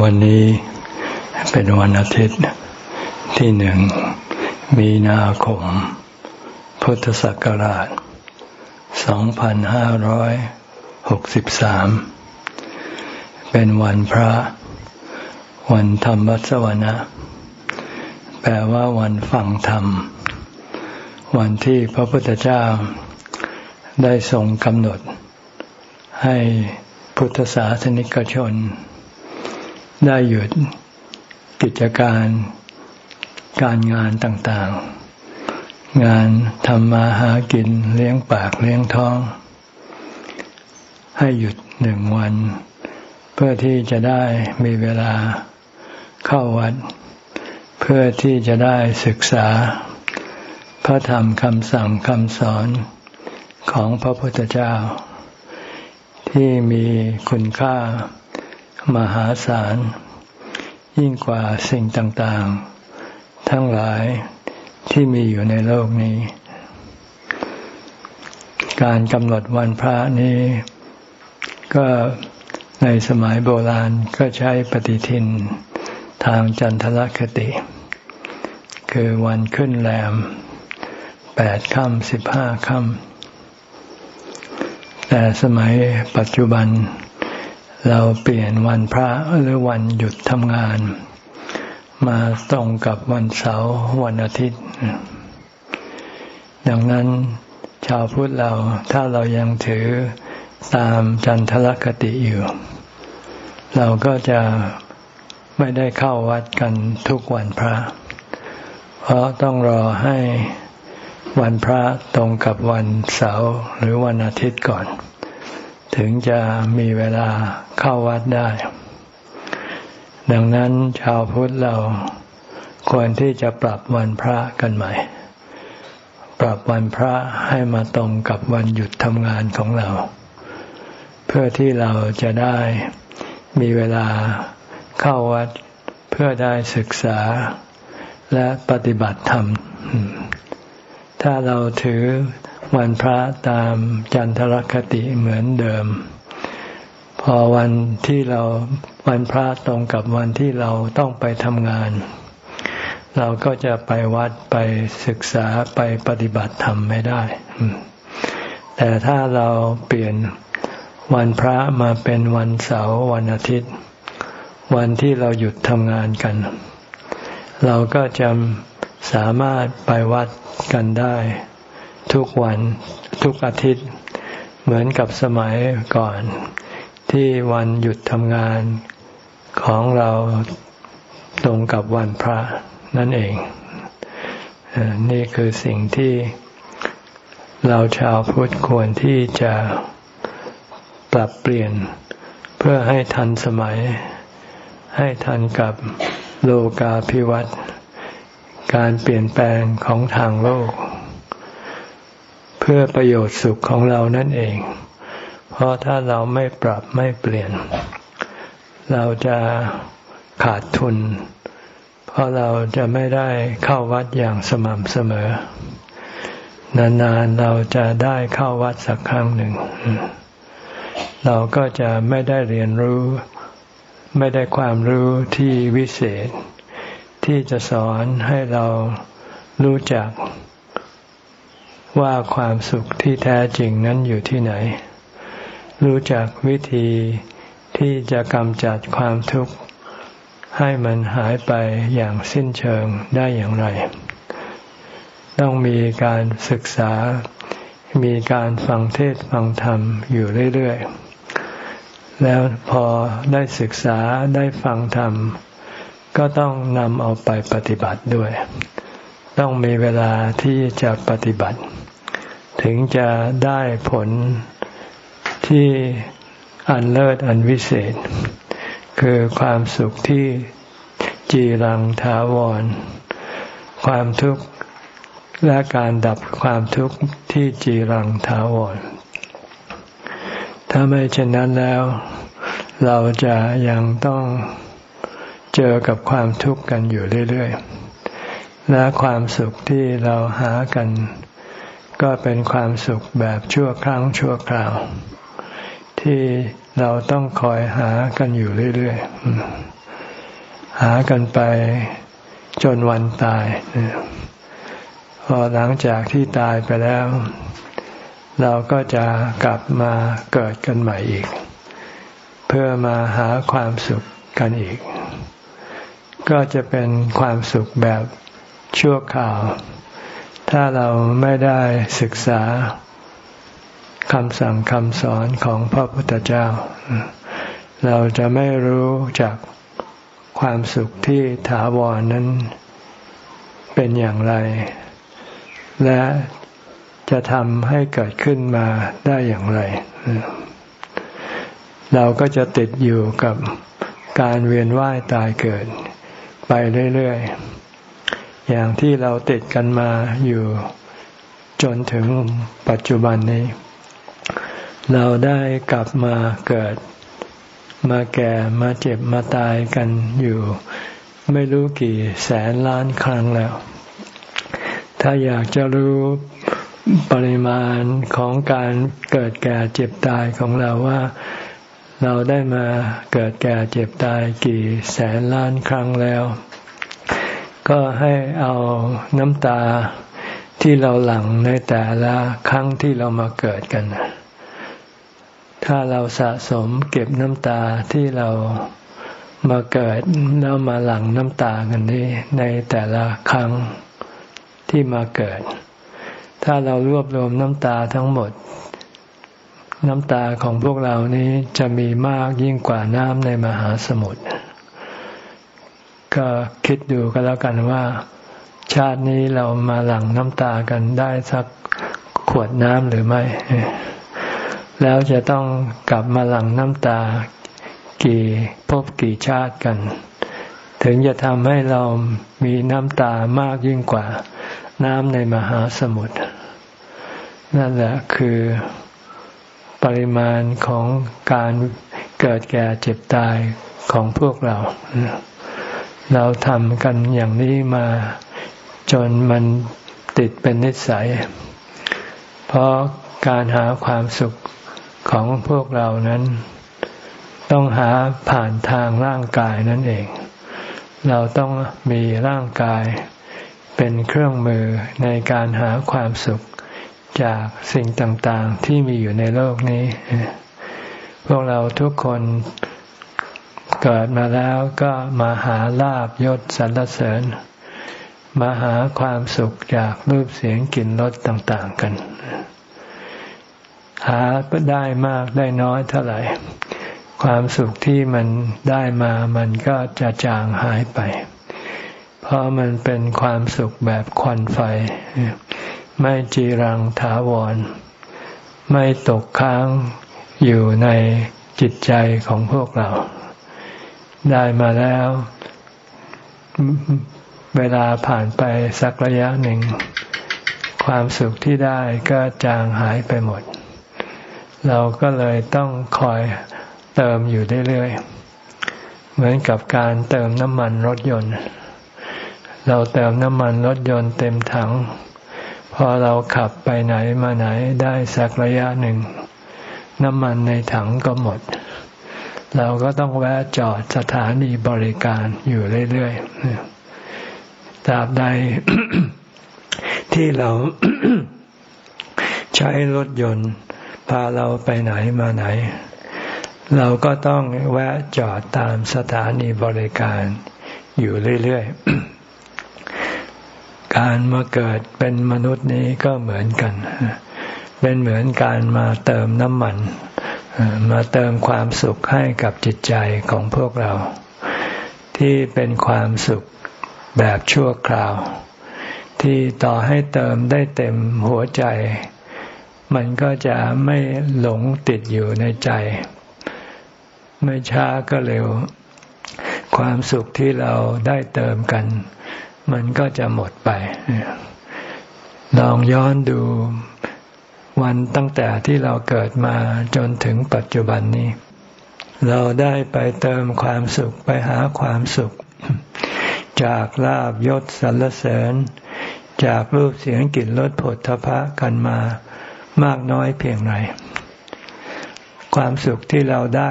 วันนี้เป็นวันอาทิตย์ที่หนึ่งมีนาคม พุทธศักราช 2563 เป็นวันพระ วันธรรมวัสวนะ แปลว่าวันฟังธรรม วันที่พระพุทธเจ้าได้ทรงกำหนด ให้พุทธศาสนิกชน ได้หยุดกิจการการงานต่างๆ งานทำมาหากินเลี้ยงปากเลี้ยงท้อง ให้หยุดหนึ่งวัน เพื่อที่จะได้มีเวลาเข้าวัด เพื่อที่จะได้ศึกษา พระธรรมคำสั่งคำสอนของพระพุทธเจ้า ที่มีคุณค่า มหาศาล ยิ่งกว่าสิ่งต่างๆ ทั้งหลายที่มีอยู่ในโลกนี้ การกำหนดวันพระนี้ ก็ในสมัยโบราณก็ใช้ปฏิทินทางจันทรคติ คือวันขึ้นแรมแปดค่ำสิบห้าค่ำแต่สมัยปัจจุบันเเราเปลี่ยนวันพระหรือวันหยุดทำงาน มาตรงกับวันเสาร์วันอาทิตย์ ดังนั้นชาวพุทธเราถ้าเรายังถือตามจันทรคติอยู่ เราก็จะไม่ได้เข้าวัดกันทุกวันพระ เพราะต้องรอให้วันพระตรงกับวันเสาร์หรือวันอาทิตย์ก่อน ถึงจะมีเวลาเข้าวัดได้ ดังนั้นชาวพุทธเราควรที่จะปรับวันพระกันใหม่ ปรับวันพระให้มาตรงกับวันหยุดทำงานของเรา เพื่อที่เราจะได้มีเวลาเข้าวัด เพื่อได้ศึกษาและปฏิบัติธรรม ถ้าเราถือวันพระตามจันทรคติเหมือนเดิม พอวันที่เราวันพระตรงกับวันที่เราต้องไปทำงาน เราก็จะไปวัดไปศึกษาไปปฏิบัติธรรมไม่ได้ แต่ถ้าเราเปลี่ยนวันพระมาเป็นวันเสาร์วันอาทิตย์ วันที่เราหยุดทำงานกัน เราก็จะ สามารถไปวัดกันได้ ทุกวันทุกอาทิตย์ เหมือนกับสมัยก่อน ที่วันหยุดทำงานของเราตรงกับวันพระนั่นเอง นี่คือสิ่งที่เราชาวพุทธควรที่จะปรับเปลี่ยนเพื่อให้ทันสมัย ให้ทันกับโลกาภิวัตน์ การเปลี่ยนแปลงของทางโลก เพื่อประโยชน์สุขของเรานั่นเอง เพราะถ้าเราไม่ปรับไม่เปลี่ยน เราจะขาดทุน เพราะเราจะไม่ได้เข้าวัดอย่างสม่ำเสมอ นานๆเราจะได้เข้าวัดสักครั้งหนึ่ง เราก็จะไม่ได้เรียนรู้ ไม่ได้ความรู้ที่วิเศษ ที่จะสอนให้เรารู้จักว่าความสุขที่แท้จริงนั้นอยู่ที่ไหน รู้จักวิธีที่จะกำจัดความทุกข์ ให้มันหายไปอย่างสิ้นเชิงได้อย่างไร ต้องมีการศึกษา มีการฟังเทศฟังธรรมอยู่เรื่อย ๆ แล้วพอได้ศึกษาได้ฟังธรรม ก็ต้องนำเอาไปปฏิบัติด้วย ต้องมีเวลาที่จะปฏิบัติ ถึงจะได้ผลที่อันเลิศอันวิเศษ คือความสุขที่จีรังถาวร ความทุกข์และการดับความทุกข์ที่จีรังถาวร ถ้าไม่เช่นนั้นแล้ว เราจะยังต้อง เจอกับความทุกข์กันอยู่เรื่อยๆ และความสุขที่เราหากัน ก็เป็นความสุขแบบชั่วครั้งชั่วคราว ที่เราต้องคอยหากันอยู่เรื่อยๆ หากันไปจนวันตาย พอหลังจากที่ตายไปแล้ว เราก็จะกลับมาเกิดกันใหม่อีก เพื่อมาหาความสุขกันอีก ก็จะเป็นความสุขแบบชั่วคราว ถ้าเราไม่ได้ศึกษาคำสั่งคำสอนของพระพุทธเจ้า เราจะไม่รู้จากความสุขที่ถาวรนั้นเป็นอย่างไร และจะทำให้เกิดขึ้นมาได้อย่างไร เราก็จะติดอยู่กับการเวียนว่ายตายเกิด ไปเรื่อยๆ อย่างที่เราติดกันมาอยู่จนถึงปัจจุบันนี้ เราได้กลับมาเกิด มาแก่มาเจ็บมาตายกันอยู่ ไม่รู้กี่แสนล้านครั้งแล้ว ถ้าอยากจะรู้ปริมาณของการเกิดแก่เจ็บตายของเราว่า เราได้มาเกิดแก่เจ็บตายกี่แสนล้านครั้งแล้ว ก็ให้เอาน้ำตาที่เราหลั่งในแต่ละครั้งที่เรามาเกิดกัน ถ้าเราสะสมเก็บน้ำตาที่เรามาเกิดแล้วมาหลั่งน้ำตากันนี้ในแต่ละครั้งที่มาเกิด ถ้าเรารวบรวมน้ำตาทั้งหมด น้ำตาของพวกเรานี้จะมีมากยิ่งกว่าน้ำในมหาสมุทรก็คิดดูก็แล้วกันว่า ชาตินี้เรามาหลั่งน้ำตากันได้สักขวดน้ำหรือไม่ แล้วจะต้องกลับมาหลั่งน้ำตากี่พบกี่ชาติกัน ถึงจะทำให้เรามีน้ำตามากยิ่งกว่าน้ำในมหาสมุทรนั่นแหละคือ ปริมาณของการเกิดแก่เจ็บตายของพวกเรา เราทำกันอย่างนี้มาจนมันติดเป็นนิสัย เพราะการหาความสุขของพวกเรานั้น ต้องหาผ่านทางร่างกายนั่นเอง เราต้องมีร่างกายเป็นเครื่องมือในการหาความสุข จากสิ่งต่างๆที่มีอยู่ในโลกนี้ พวกเราทุกคนเกิดมาแล้วก็มาหาลาบยศสรรเสริญ มาหาความสุขจากรูปเสียงกลิ่นรสต่าง ๆกัน หาได้มากได้น้อยเท่าไหร่ ความสุขที่มันได้มามันก็จะจางหายไป เพราะมันเป็นความสุขแบบควันไฟ ไม่จีรังถาวร ไม่ตกค้างอยู่ในจิตใจของพวกเรา ได้มาแล้ว เวลาผ่านไปสักระยะหนึ่ง ความสุขที่ได้ก็จางหายไปหมด เราก็เลยต้องคอยเติมอยู่เรื่อยๆ เหมือนกับการเติมน้ำมันรถยนต์ เราเติมน้ำมันรถยนต์เต็มถัง พอเราขับไปไหนมาไหนได้สักระยะหนึ่ง น้ำมันในถังก็หมด เราก็ต้องแวะจอดสถานีบริการอยู่เรื่อยๆตราบใดที่เราใช้รถยนต์ พาเราไปไหนมาไหน เราก็ต้องแวะจอดตามสถานีบริการอยู่เรื่อยๆ การมาเกิดเป็นมนุษย์นี้ก็เหมือนกัน เป็นเหมือนการมาเติมน้ำมัน มาเติมความสุขให้กับจิตใจของพวกเรา ที่เป็นความสุขแบบชั่วคราว ที่ต่อให้เติมได้เต็มหัวใจ มันก็จะไม่หลงติดอยู่ในใจ ไม่ช้าก็เร็ว ความสุขที่เราได้เติมกัน มันก็จะหมดไป ลองย้อนดูวันตั้งแต่ที่เราเกิดมาจนถึงปัจจุบันนี้ เราได้ไปเติมความสุขไปหาความสุข จากลาบยศสรรเสริญ จากรูปเสียงกลิ่นรสผลทพะกันมามากน้อยเพียงไรความสุขที่เราได้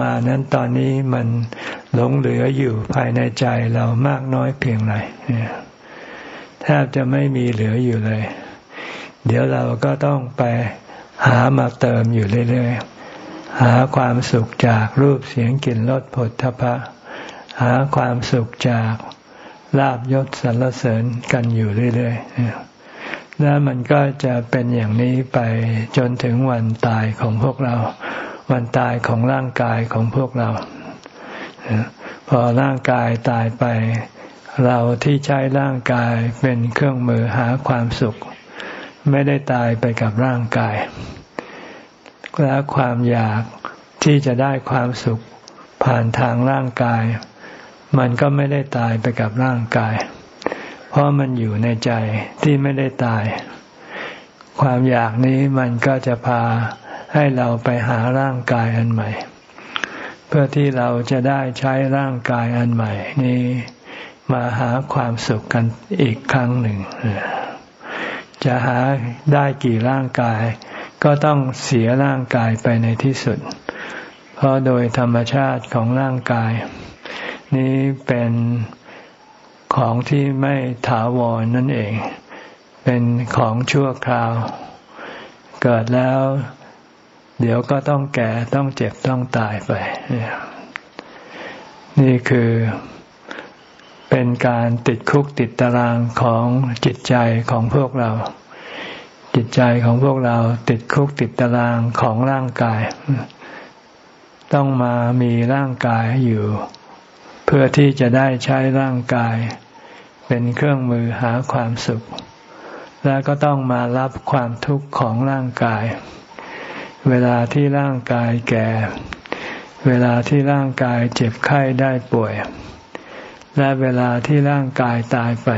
มานั้นตอนนี้มัน หลงเหลืออยู่ภายในใจเรามากน้อยเพียงไรแทบจะไม่มีเหลืออยู่เลย เดี๋ยวเราก็ต้องไปหามาเติมอยู่เรื่อยๆ หาความสุขจากรูปเสียงกลิ่นรสผลทพะ หาความสุขจากลาบยศสรรเสริญกันอยู่เรื่อยๆ แล้วมันก็จะเป็นอย่างนี้ไปจนถึงวันตายของพวกเรา วันตายของร่างกายของพวกเรา พอร่างกายตายไป เราที่ใช้ร่างกายเป็นเครื่องมือหาความสุข ไม่ได้ตายไปกับร่างกาย และความอยากที่จะได้ความสุขผ่านทางร่างกาย มันก็ไม่ได้ตายไปกับร่างกาย เพราะมันอยู่ในใจที่ไม่ได้ตาย ความอยากนี้มันก็จะพาให้เราไปหาร่างกายอันใหม่ เพื่อที่เราจะได้ใช้ร่างกายอันใหม่นี้มาหาความสุขกันอีกครั้งหนึ่ง จะหาได้กี่ร่างกาย ก็ต้องเสียร่างกายไปในที่สุด เพราะโดยธรรมชาติของร่างกาย นี้เป็นของที่ไม่ถาวรนั่นเอง เป็นของชั่วคราว เกิดแล้ว เดี๋ยวก็ต้องแก่ต้องเจ็บต้องตายไป นี่คือเป็นการติดคุกติดตารางของจิตใจของพวกเรา จิตใจของพวกเราติดคุกติดตารางของร่างกาย ต้องมามีร่างกายอยู่ เพื่อที่จะได้ใช้ร่างกาย เป็นเครื่องมือหาความสุข แล้วก็ต้องมารับความทุกข์ของร่างกาย เวลาที่ร่างกายแก่ เวลาที่ร่างกายเจ็บไข้ได้ป่วย และเวลาที่ร่างกายตายไป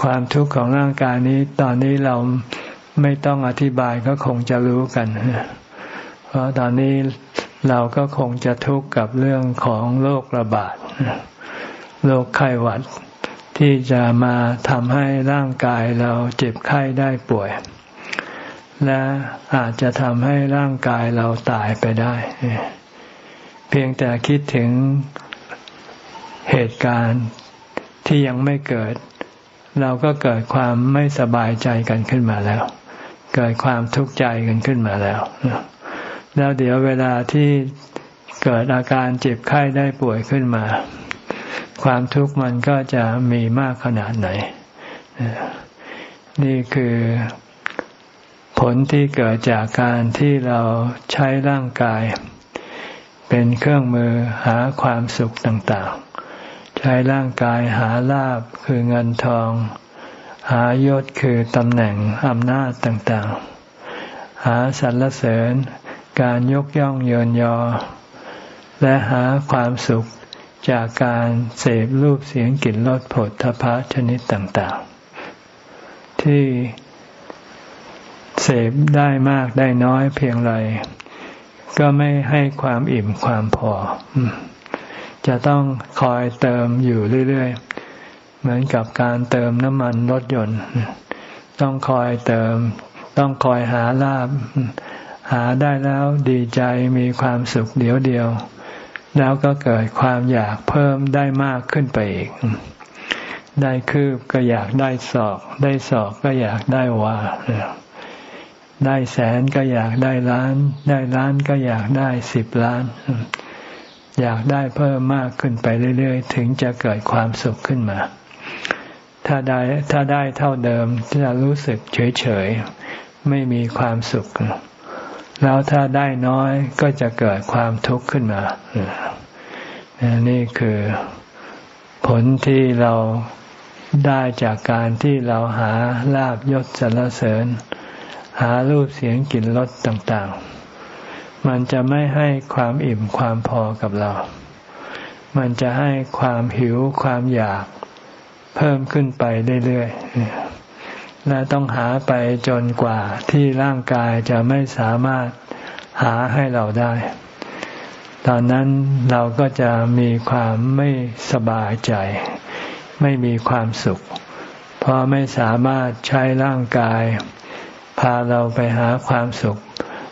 ความทุกข์ของร่างกายนี้ตอนนี้เราไม่ต้องอธิบายก็คงจะรู้กัน เพราะตอนนี้เราก็คงจะทุกข์กับเรื่องของโรคระบาดโรคไข้หวัดที่จะมาทำให้ร่างกายเราเจ็บไข้ได้ป่วย และอาจจะทำให้ร่างกายเราตายไปได้ เพียงแต่คิดถึงเหตุการณ์ที่ยังไม่เกิด เราก็เกิดความไม่สบายใจกันขึ้นมาแล้ว เกิดความทุกข์ใจกันขึ้นมาแล้ว แล้วเดี๋ยวเวลาที่เกิดอาการเจ็บไข้ได้ป่วยขึ้นมา ความทุกข์มันก็จะมีมากขนาดไหน นี่คือ ผลที่เกิดจากการที่เราใช้ร่างกาย เป็นเครื่องมือหาความสุขต่างๆ ใช้ร่างกายหาลาบคือเงินทอง หายศคือตำแหน่งอำนาจต่างๆ หาสรรเสริญ การยกย่องเยินยอ และหาความสุขจากการเสพรูปเสียงกลิ่นรสผลทพะชนิดต่างๆ ที่ เสพได้มากได้น้อยเพียงไรก็ไม่ให้ความอิ่มความพอ จะต้องคอยเติมอยู่เรื่อยๆ เหมือนกับการเติมน้ำมันรถยนต์ ต้องคอยเติม ต้องคอยหาลาบ หาได้แล้วดีใจมีความสุขเดียวเดียว แล้วก็เกิดความอยากเพิ่มได้มากขึ้นไปอีก ได้คืบก็อยากได้ศอก ได้ศอกก็อยากได้วา ได้แสนก็อยากได้ล้าน ได้ล้านก็อยากได้สิบล้าน อยากได้เพิ่มมากขึ้นไปเรื่อยๆ ถึงจะเกิดความสุขขึ้นมา ถ้าได้ถ้าได้เท่าเดิมจะรู้สึกเฉยๆ ไม่มีความสุข แล้วถ้าได้น้อยก็จะเกิดความทุกข์ขึ้นมา นี่คือผลที่เราได้จากการที่เราหาลาบยศสรรเสริญ หารูปเสียงกลิ่นรสต่างๆ มันจะไม่ให้ความอิ่มความพอกับเรา มันจะให้ความหิวความอยาก เพิ่มขึ้นไปเรื่อยๆ และต้องหาไปจนกว่าที่ร่างกายจะไม่สามารถหาให้เราได้ ตอนนั้นเราก็จะมีความไม่สบายใจ ไม่มีความสุข เพราะไม่สามารถใช้ร่างกาย พาเราไปหาความสุข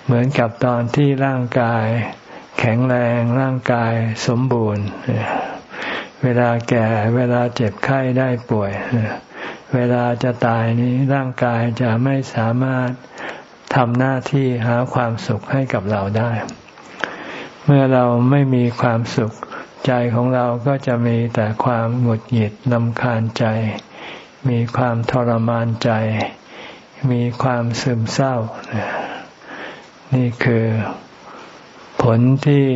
เหมือนกับตอนที่ร่างกาย แข็งแรงร่างกายสมบูรณ์ เวลาแก่เวลาเจ็บไข้ได้ป่วย เวลาจะตายนี้ร่างกายจะไม่สามารถทำหน้าที่หาความสุขให้กับเราได้ เมื่อเราไม่มีความสุขใจของเราก็จะมีแต่ความหงุดหงิดลำคาญใจ มีความทรมานใจ มีความซึมเศร้า นี่คือผลที่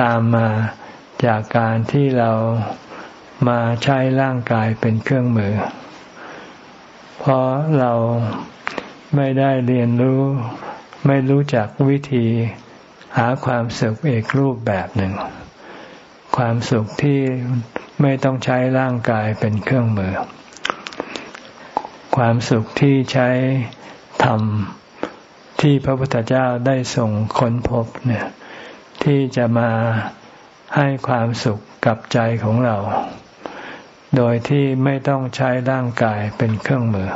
ตามมาจากการที่เรามาใช้ร่างกายเป็นเครื่องมือ เพราะเราไม่ได้เรียนรู้ ไม่รู้จักวิธีหาความสุขอีกรูปแบบหนึ่ง ความสุขที่ไม่ต้องใช้ร่างกายเป็นเครื่องมือ ความสุขที่ใช้ธรรมที่พระพุทธเจ้าได้ส่งค้นพบเนี่ยที่จะมาให้ความสุขกับใจของเรา โดยที่ไม่ต้องใช้ร่างกายเป็นเครื่องมือ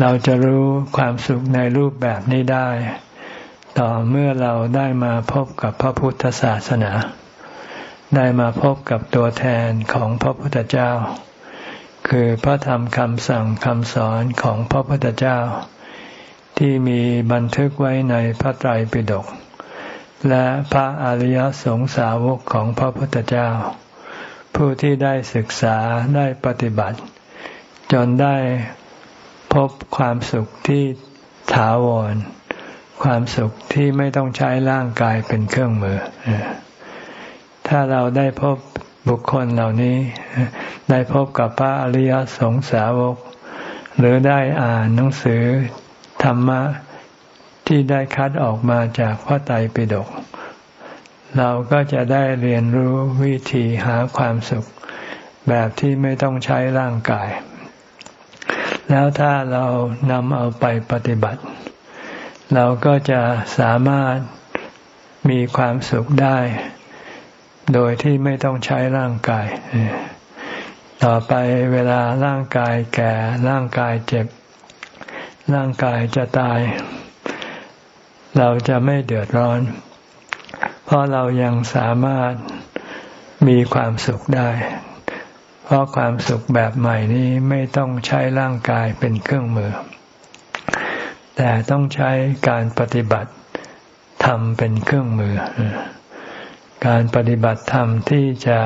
เราจะรู้ความสุขในรูปแบบนี้ได้ ต่อเมื่อเราได้มาพบกับพระพุทธศาสนา ได้มาพบกับตัวแทนของพระพุทธเจ้า คือพระธรรมคำสั่งคำสอนของพระพุทธเจ้า ที่มีบันทึกไว้ในพระไตรปิฎกและพระอริยสงสาวกของพระพุทธเจ้า ผู้ที่ได้ศึกษาได้ปฏิบัติ จนได้พบความสุขที่ถาวร ความสุขที่ไม่ต้องใช้ร่างกายเป็นเครื่องมือ ถ้าเราได้พบ บุคคลเหล่านี้ ได้พบกับพระอริยสงสาวก หรือได้อ่านหนังสือธรรมะที่ได้คัดออกมาจากพระไตรปิฎกเราก็จะได้เรียนรู้วิธีหาความสุข แบบที่ไม่ต้องใช้ร่างกาย แล้วถ้าเรานำเอาไปปฏิบัติ เราก็จะสามารถมีความสุขได้ โดยที่ไม่ต้องใช้ร่างกาย ต่อไปเวลาร่างกายแก่ร่างกายเจ็บ ร่างกายจะตาย เราจะไม่เดือดร้อน เพราะเรายังสามารถมีความสุขได้ เพราะความสุขแบบใหม่นี้ไม่ต้องใช้ร่างกายเป็นเครื่องมือ แต่ต้องใช้การปฏิบัติธรรมเป็นเครื่องมือ การปฏิบัติธรรมที่จะ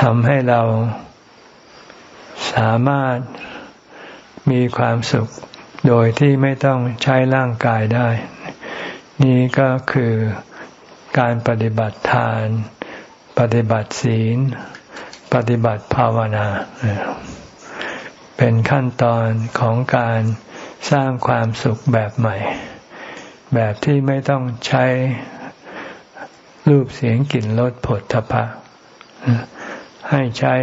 ทำให้เราสามารถมีความสุขโดยที่ไม่ต้องใช้ร่างกายได้ นี่ก็คือการปฏิบัติทาน ปฏิบัติศีล ปฏิบัติภาวนา เป็นขั้นตอนของการสร้างความสุขแบบใหม่ แบบที่ไม่ต้องใช้ รูปเสียงกลิ่นรสผลทพะให้ใช้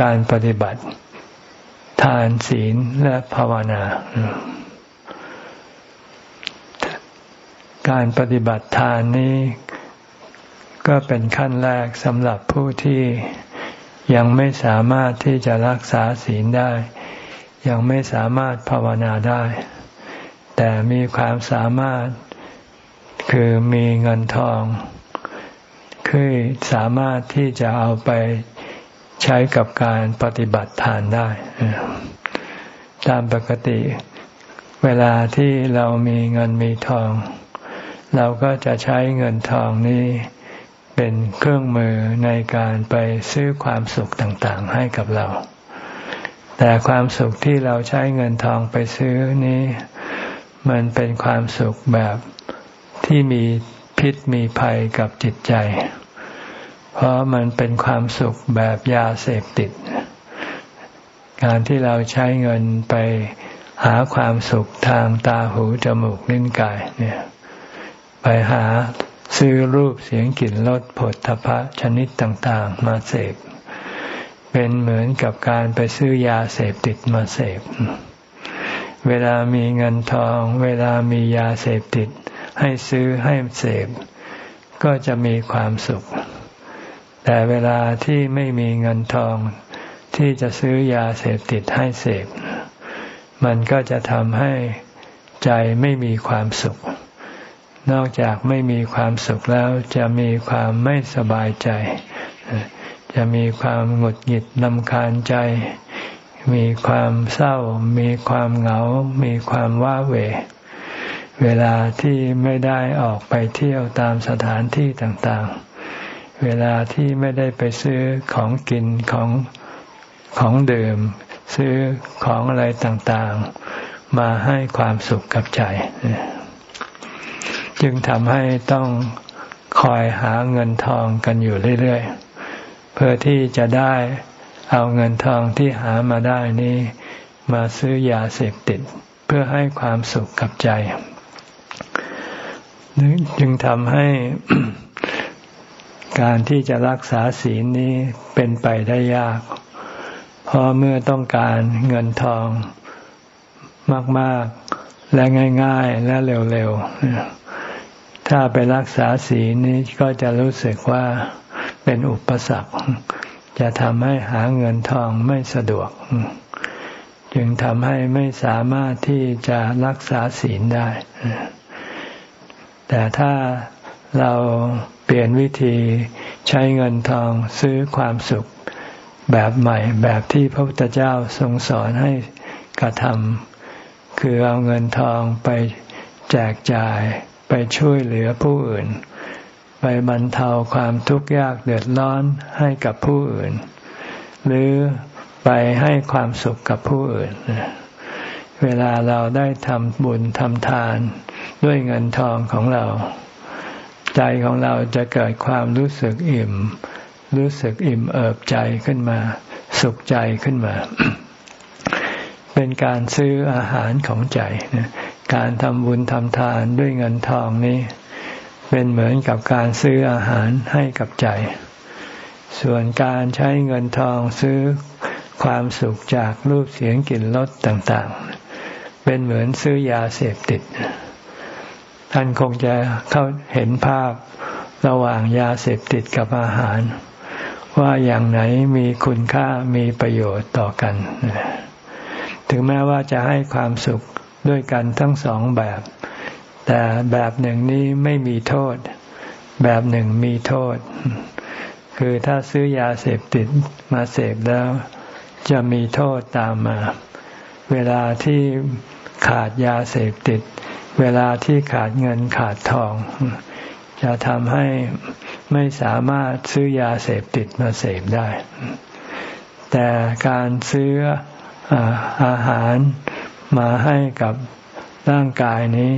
การปฏิบัติ ทานศีลและภาวนา การปฏิบัติทานนี้ก็เป็นขั้นแรกสำหรับผู้ที่ยังไม่สามารถที่จะรักษาศีลได้ ยังไม่สามารถภาวนาได้ แต่มีความสามารถ คือมีเงินทอง คือสามารถที่จะเอาไปใช้กับการปฏิบัติทานได้ ตามปกติ เวลาที่เรามีเงินมีทอง เราก็จะใช้เงินทองนี้เป็นเครื่องมือในการไปซื้อความสุขต่างๆ ให้กับเรา แต่ความสุขที่เราใช้เงินทองไปซื้อนี้ มันเป็นความสุขแบบ ที่มีพิษมีภัยกับจิตใจ เพราะมันเป็นความสุขแบบยาเสพติด การที่เราใช้เงินไปหาความสุขทางตาหูจมูกลิ้นกายเนี่ย ไปหาซื้อรูปเสียงกลิ่นรสผลทพะชนิดต่าง ๆ มาเสพ เป็นเหมือนกับการไปซื้อยาเสพติดมาเสพ เวลามีเงินทอง เวลามียาเสพติด ให้ซื้อให้เสพก็จะมีความสุข แต่เวลาที่ไม่มีเงินทองที่จะซื้อยาเสพติดให้เสพ มันก็จะทำให้ใจไม่มีความสุข นอกจากไม่มีความสุขแล้วจะมีความไม่สบายใจ จะมีความหงุดหงิดลำคาญใจ มีความเศร้า มีความเหงา มีความว้าเหว เวลาที่ไม่ได้ออกไปเที่ยวตามสถานที่ต่างๆ เวลาที่ไม่ได้ไปซื้อของกินของของดื่ม ซื้อของอะไรต่างๆ มาให้ความสุขกับใจ จึงทำให้ต้องคอยหาเงินทองกันอยู่เรื่อยๆ เพื่อที่จะได้เอาเงินทองที่หามาได้นี้ มาซื้อยาเสพติด เพื่อให้ความสุขกับใจ จึงทำให้การที่จะรักษาศีลนี้เป็นไปได้ยาก เพราะเมื่อต้องการเงินทองมาก ๆ และง่าย ๆ และเร็ว ๆ ถ้าไปรักษาศีลนี้ก็จะรู้สึกว่าเป็นอุปสรรค จะทำให้หาเงินทองไม่สะดวก จึงทำให้ไม่สามารถที่จะรักษาศีลได้ แต่ถ้าเราเปลี่ยนวิธีใช้เงินทองซื้อความสุขแบบใหม่ แบบที่พระพุทธเจ้าทรงสอนให้กระทำคือเอาเงินทองไปแจกจ่ายไปช่วยเหลือผู้อื่น ไปบรรเทาความทุกข์ยากเดือดร้อนให้กับผู้อื่น หรือไปให้ความสุขกับผู้อื่น เวลาเราได้ทำบุญทำทาน ด้วยเงินทองของเรา ใจของเราจะเกิดความรู้สึกอิ่ม รู้สึกอิ่มเอิบใจขึ้นมา สุขใจขึ้นมา เป็นการซื้ออาหารของใจการทำบุญทำทานด้วยเงินทองนี้ เป็นเหมือนกับการซื้ออาหารให้กับใจ ส่วนการใช้เงินทองซื้อความสุขจากรูปเสียงกลิ่นรสต่างๆ เป็นเหมือนซื้อยาเสพติด ท่านคงจะเข้าเห็นภาพระหว่างยาเสพติดกับอาหาร ว่าอย่างไหนมีคุณค่ามีประโยชน์ต่อกัน ถึงแม้ว่าจะให้ความสุขด้วยกันทั้งสองแบบ แต่แบบหนึ่งนี้ไม่มีโทษ แบบหนึ่งมีโทษ คือถ้าซื้อยาเสพติดมาเสพแล้ว จะมีโทษตามมา เวลาที่ขาดยาเสพติด เวลาที่ขาดเงินขาดทอง จะทำให้ไม่สามารถซื้อยาเสพติดมาเสพได้ แต่การซื้ออาหารมาให้กับร่างกายนี้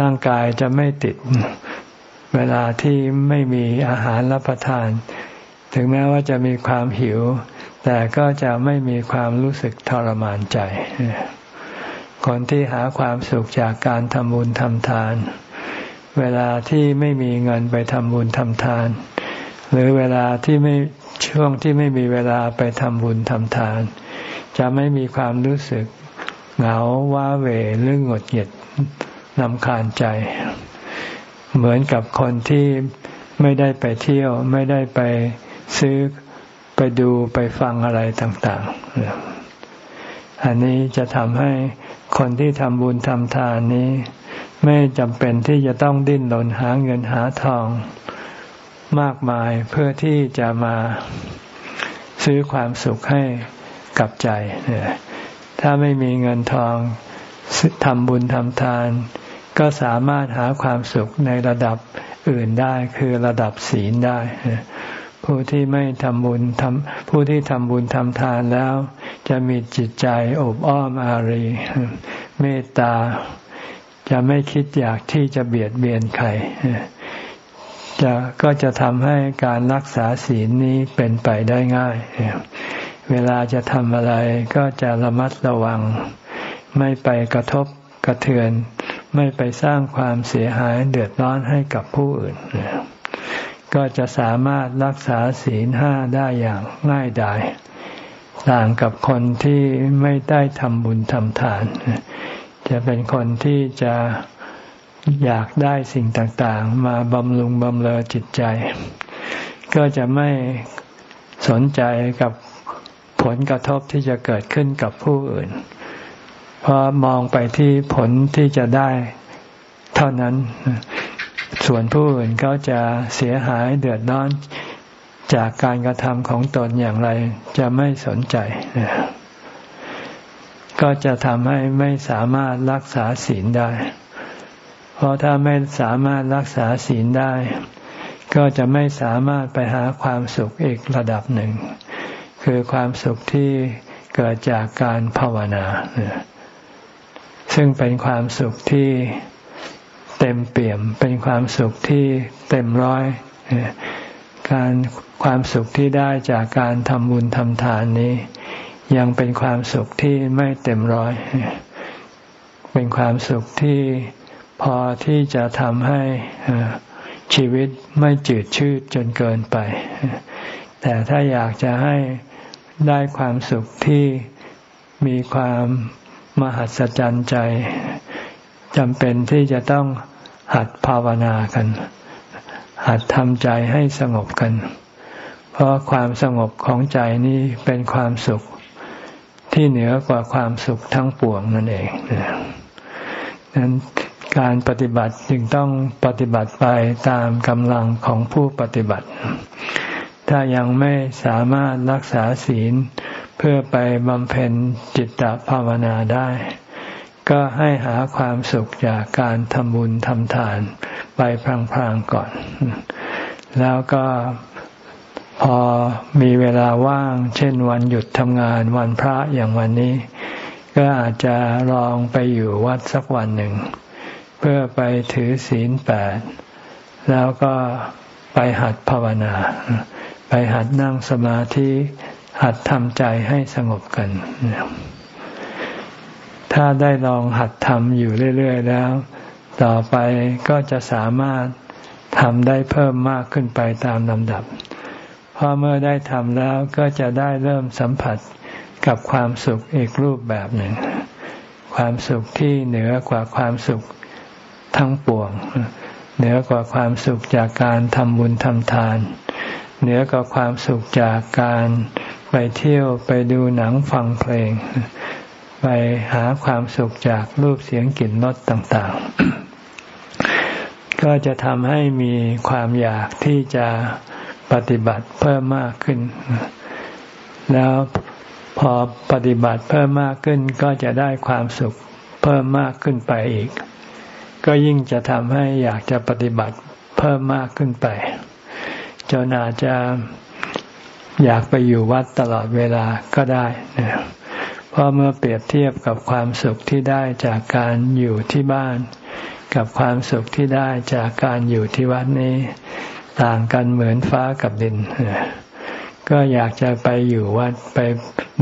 ร่างกายจะไม่ติด เวลาที่ไม่มีอาหารรับประทาน ถึงแม้ว่าจะมีความหิว แต่ก็จะไม่มีความรู้สึกทรมานใจ คนที่หาความสุขจากการทำบุญทำทาน เวลาที่ไม่มีเงินไปทำบุญทำทาน หรือเวลาที่ไม่ช่วงที่ไม่มีเวลาไปทำบุญทำทาน จะไม่มีความรู้สึกเหงาว้าเหวหรือหงดหงิดนำคาญใจ เหมือนกับคนที่ไม่ได้ไปเที่ยว ไม่ได้ไปซื้อไปดูไปฟังอะไรต่าง ๆ อันนี้จะทำให้ คนที่ทำบุญทำทานนี้ ไม่จำเป็นที่จะต้องดิ้นรนหาเงินหาทอง มากมายเพื่อที่จะมาซื้อความสุขให้กับใจ ถ้าไม่มีเงินทองทำบุญทำทาน ก็สามารถหาความสุขในระดับอื่นได้คือระดับศีลได้ ผู้ที่ไม่ทำบุญทำผู้ที่ทำบุญทำทานแล้ว จะมีจิตใจอบอ้อมอารี เมตตา จะไม่คิดอยากที่จะเบียดเบียนใครจะก็จะทำให้การรักษาศีลนี้เป็นไปได้ง่าย เวลาจะทำอะไรก็จะระมัดระวัง ไม่ไปกระทบกระเทือน ไม่ไปสร้างความเสียหายเดือดร้อนให้กับผู้อื่น ก็จะสามารถรักษาศีลห้าได้อย่างง่ายดายต่างกับคนที่ไม่ได้ทำบุญทำทาน จะเป็นคนที่จะอยากได้สิ่งต่างๆ มาบำรุงบำเรอจิตใจ ก็จะไม่สนใจกับผลกระทบที่จะเกิดขึ้นกับผู้อื่น เพราะมองไปที่ผลที่จะได้เท่านั้น ส่วนผู้อื่นเขาจะเสียหายเดือดร้อนจากการกระทำของตนอย่างไร จะไม่สนใจ ก็จะทำให้ไม่สามารถรักษาศีลได้ เพราะถ้าไม่สามารถรักษาศีลได้ ก็จะไม่สามารถไปหาความสุขอีกระดับหนึ่ง คือความสุขที่เกิดจากการภาวนา ซึ่งเป็นความสุขที่ เต็มเปี่ยมเป็นความสุขที่เต็มร้อยการความสุขที่ได้จากการทำบุญทำทานนี้ ยังเป็นความสุขที่ไม่เต็มร้อย เป็นความสุขที่พอที่จะทำให้ชีวิตไม่จืดชืดจนเกินไป แต่ถ้าอยากจะให้ได้ความสุขที่มีความมหัศจรรย์ใจจำเป็นที่จะต้อง หัดภาวนากัน หัดทำใจให้สงบกัน เพราะความสงบของใจนี้เป็นความสุขที่เหนือกว่าความสุขทั้งปวงนั่นเองนั้นการปฏิบัติจึงต้องปฏิบัติไปตามกำลังของผู้ปฏิบัติ ถ้ายังไม่สามารถรักษาศีลเพื่อไปบำเพ็ญจิตตภาวนาได้ ก็ให้หาความสุขจากการทำบุญทำทานไปพลางๆก่อน แล้วก็พอมีเวลาว่าง เช่นวันหยุดทำงานวันพระอย่างวันนี้ ก็อาจจะลองไปอยู่วัดสักวันหนึ่ง เพื่อไปถือศีลแปด แล้วก็ไปหัดภาวนา ไปหัดนั่งสมาธิ หัดทำใจให้สงบกัน ถ้าได้ลองหัดทำอยู่เรื่อย ๆ แล้ว ต่อไปก็จะสามารถทำได้เพิ่มมากขึ้นไปตามลำดับพอเมื่อได้ทำแล้วก็จะได้เริ่มสัมผัสกับความสุขอีกรูปแบบหนึ่ง ความสุขที่เหนือกว่าความสุขทั้งปวง เหนือกว่าความสุขจากการทำบุญทำทาน เหนือกว่าความสุขจากการไปเที่ยวไปดูหนังฟังเพลง ไปหาความสุขจากรูปเสียงกลิ่นรสต่างๆ ก็จะทำให้มีความอยากที่จะปฏิบัติเพิ่มมากขึ้น แล้วพอปฏิบัติเพิ่มมากขึ้นก็จะได้ความสุขเพิ่มมากขึ้นไปอีก ก็ยิ่งจะทำให้อยากจะปฏิบัติเพิ่มมากขึ้นไป จนอาจจะอยากไปอยู่วัดตลอดเวลาก็ได้นะ เพราะเมื่อเปรียบเทียบกับความสุขที่ได้จากการอยู่ที่บ้าน กับความสุขที่ได้จากการอยู่ที่วัดนี้ ต่างกันเหมือนฟ้ากับดิน ก็อยากจะไปอยู่วัดไป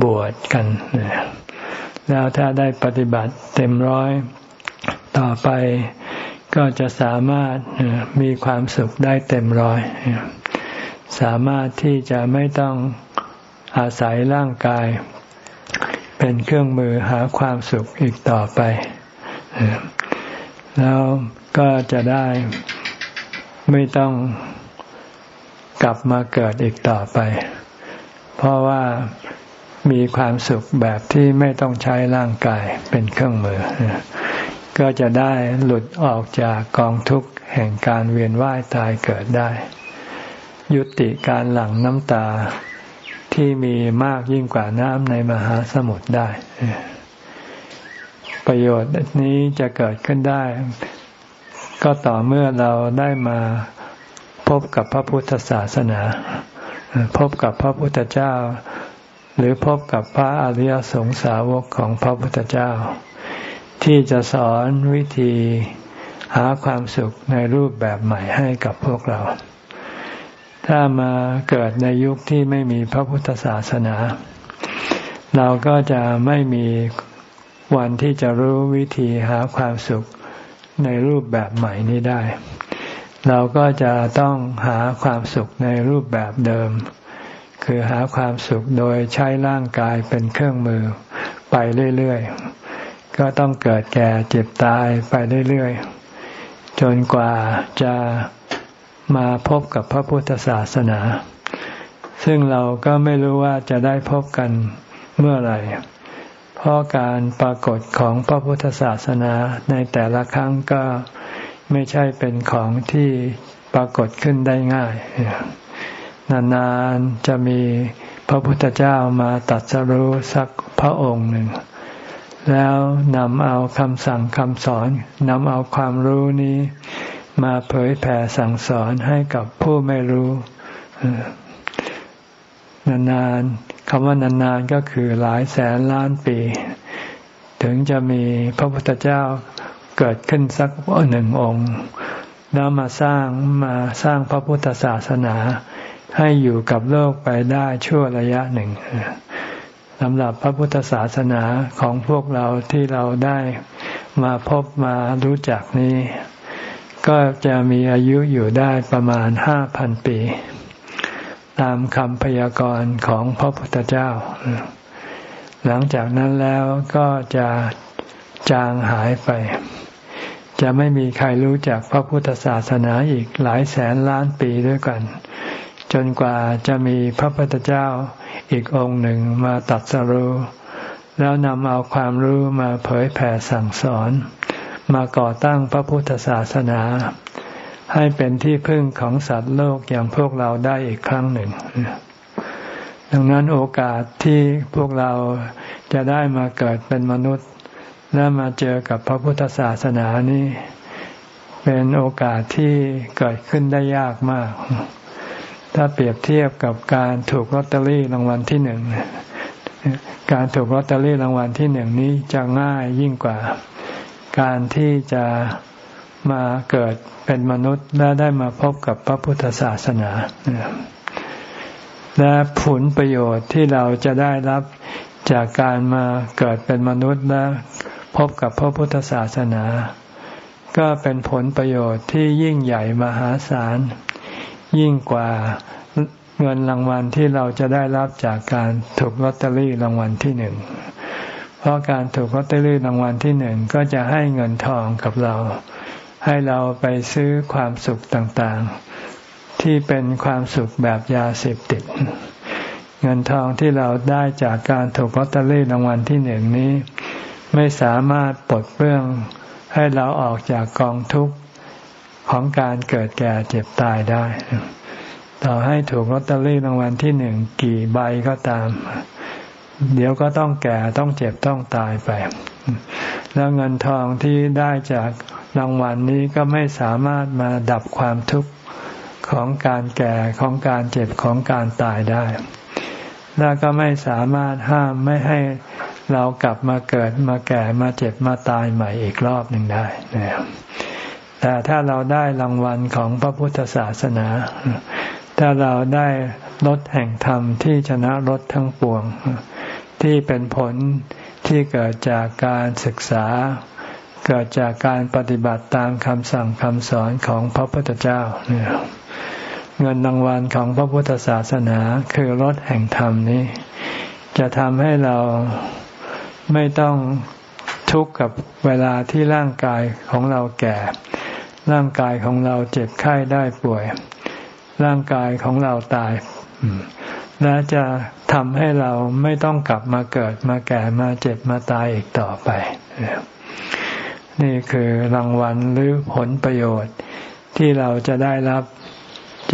บวชกัน แล้วถ้าได้ปฏิบัติเต็มร้อยต่อไปก็จะสามารถมีความสุขได้เต็มร้อย สามารถที่จะไม่ต้องอาศัยร่างกาย เป็นเครื่องมือหาความสุขอีกต่อไป แล้วก็จะได้ไม่ต้องกลับมาเกิดอีกต่อไป เพราะว่ามีความสุขแบบที่ไม่ต้องใช้ร่างกายเป็นเครื่องมือ ก็จะได้หลุดออกจากกองทุกข์แห่งการเวียนว่ายตายเกิดได้ ยุติการหลั่งน้ำตา ที่มีมากยิ่งกว่าน้ำในมหาสมุทรได้ ประโยชน์นี้จะเกิดขึ้นได้ ก็ต่อเมื่อเราได้มาพบกับพระพุทธศาสนา พบกับพระพุทธเจ้า หรือพบกับพระอริยสงสาวกของพระพุทธเจ้า ที่จะสอนวิธีหาความสุขในรูปแบบใหม่ให้กับพวกเรา ถ้ามาเกิดในยุคที่ไม่มีพระพุทธศาสนา เราก็จะไม่มีวันที่จะรู้วิธีหาความสุขในรูปแบบใหม่นี้ได้ เราก็จะต้องหาความสุขในรูปแบบเดิม คือหาความสุขโดยใช้ร่างกายเป็นเครื่องมือไปเรื่อยๆ ก็ต้องเกิดแก่เจ็บตายไปเรื่อยๆ จนกว่าจะ มาพบกับพระพุทธศาสนา ซึ่งเราก็ไม่รู้ว่าจะได้พบกันเมื่อไหร่ เพราะการปรากฏของพระพุทธศาสนาในแต่ละครั้งก็ไม่ใช่เป็นของที่ปรากฏขึ้นได้ง่าย นานๆจะมีพระพุทธเจ้ามาตัดสรู้สักพระองค์หนึ่ง แล้วนำเอาคำสั่งคำสอนนำเอาความรู้นี้ มาเผยแผ่สั่งสอนให้กับผู้ไม่รู้ นานๆคำว่านานๆก็คือหลายแสนล้านปี ถึงจะมีพระพุทธเจ้าเกิดขึ้นสักหนึ่งองค์ แล้วมาสร้างมาสร้างพระพุทธศาสนาให้อยู่กับโลกไปได้ชั่วระยะหนึ่งสำหรับพระพุทธศาสนาของพวกเราที่เราได้มาพบมารู้จักนี้ ก็จะมีอายุอยู่ได้ประมาณห้าพันปี ตามคำพยากรณ์ของพระพุทธเจ้า หลังจากนั้นแล้วก็จะจางหายไป จะไม่มีใครรู้จักพระพุทธศาสนาอีกหลายแสนล้านปีด้วยกัน จนกว่าจะมีพระพุทธเจ้าอีกองค์หนึ่งมาตัดสรู้แล้วนำเอาความรู้มาเผยแผ่สั่งสอน มาก่อตั้งพระพุทธศาสนา ให้เป็นที่พึ่งของสัตว์โลกอย่างพวกเราได้อีกครั้งหนึ่ง ดังนั้นโอกาสที่พวกเราจะได้มาเกิดเป็นมนุษย์ และมาเจอกับพระพุทธศาสนานี้ เป็นโอกาสที่เกิดขึ้นได้ยากมาก ถ้าเปรียบเทียบกับการถูกลอตเตอรี่รางวัลที่หนึ่งการถูกลอตเตอรี่รางวัลที่หนึ่งนี้จะง่ายยิ่งกว่า การที่จะมาเกิดเป็นมนุษย์และได้มาพบกับพระพุทธศาสนา และผลประโยชน์ที่เราจะได้รับจากการมาเกิดเป็นมนุษย์และพบกับพระพุทธศาสนา ก็เป็นผลประโยชน์ที่ยิ่งใหญ่มหาศาล ยิ่งกว่าเงินรางวัลที่เราจะได้รับจากการถูกลอตเตอรี่รางวัลที่หนึ่ง เพราะการถูกลอตเตอรี่รางวัลที่หนึ่งก็จะให้เงินทองกับเรา ให้เราไปซื้อความสุขต่างๆ ที่เป็นความสุขแบบยาเสพติด เงินทองที่เราได้จากการถูกลอตเตอรี่รางวัลที่หนึ่งนี้ ไม่สามารถปลดเปลื้องให้เราออกจากกองทุกข์ของการเกิดแก่เจ็บตายได้ ต่อให้ถูกลอตเตอรี่รางวัลที่หนึ่งกี่ใบก็ตาม เดี๋ยวก็ต้องแก่ต้องเจ็บต้องตายไป แล้วเงินทองที่ได้จากรางวัลนี้ก็ไม่สามารถมาดับความทุกข์ของการแก่ของการเจ็บของการตายได้ แล้วก็ไม่สามารถห้ามไม่ให้เรากลับมาเกิดมาแก่มาเจ็บมาตายใหม่อีกรอบหนึ่งได้นะครับแต่ถ้าเราได้รางวัลของพระพุทธศาสนา ถ้าเราได้ลดแห่งธรรมที่ชนะลดทั้งปวง ที่เป็นผลที่เกิดจากการศึกษา เกิดจากการปฏิบัติตามคำสั่งคำสอนของพระพุทธเจ้าเงินรางวัลของพระพุทธศาสนาคือลดแห่งธรรมนี้ จะทำให้เราไม่ต้องทุกข์กับเวลาที่ร่างกายของเราแก่ ร่างกายของเราเจ็บไข้ได้ป่วย ร่างกายของเราตาย และจะ ทำให้เราไม่ต้องกลับมาเกิดมาแก่มาเจ็บมาตายอีกต่อไป นี่คือรางวัลหรือผลประโยชน์ที่เราจะได้รับ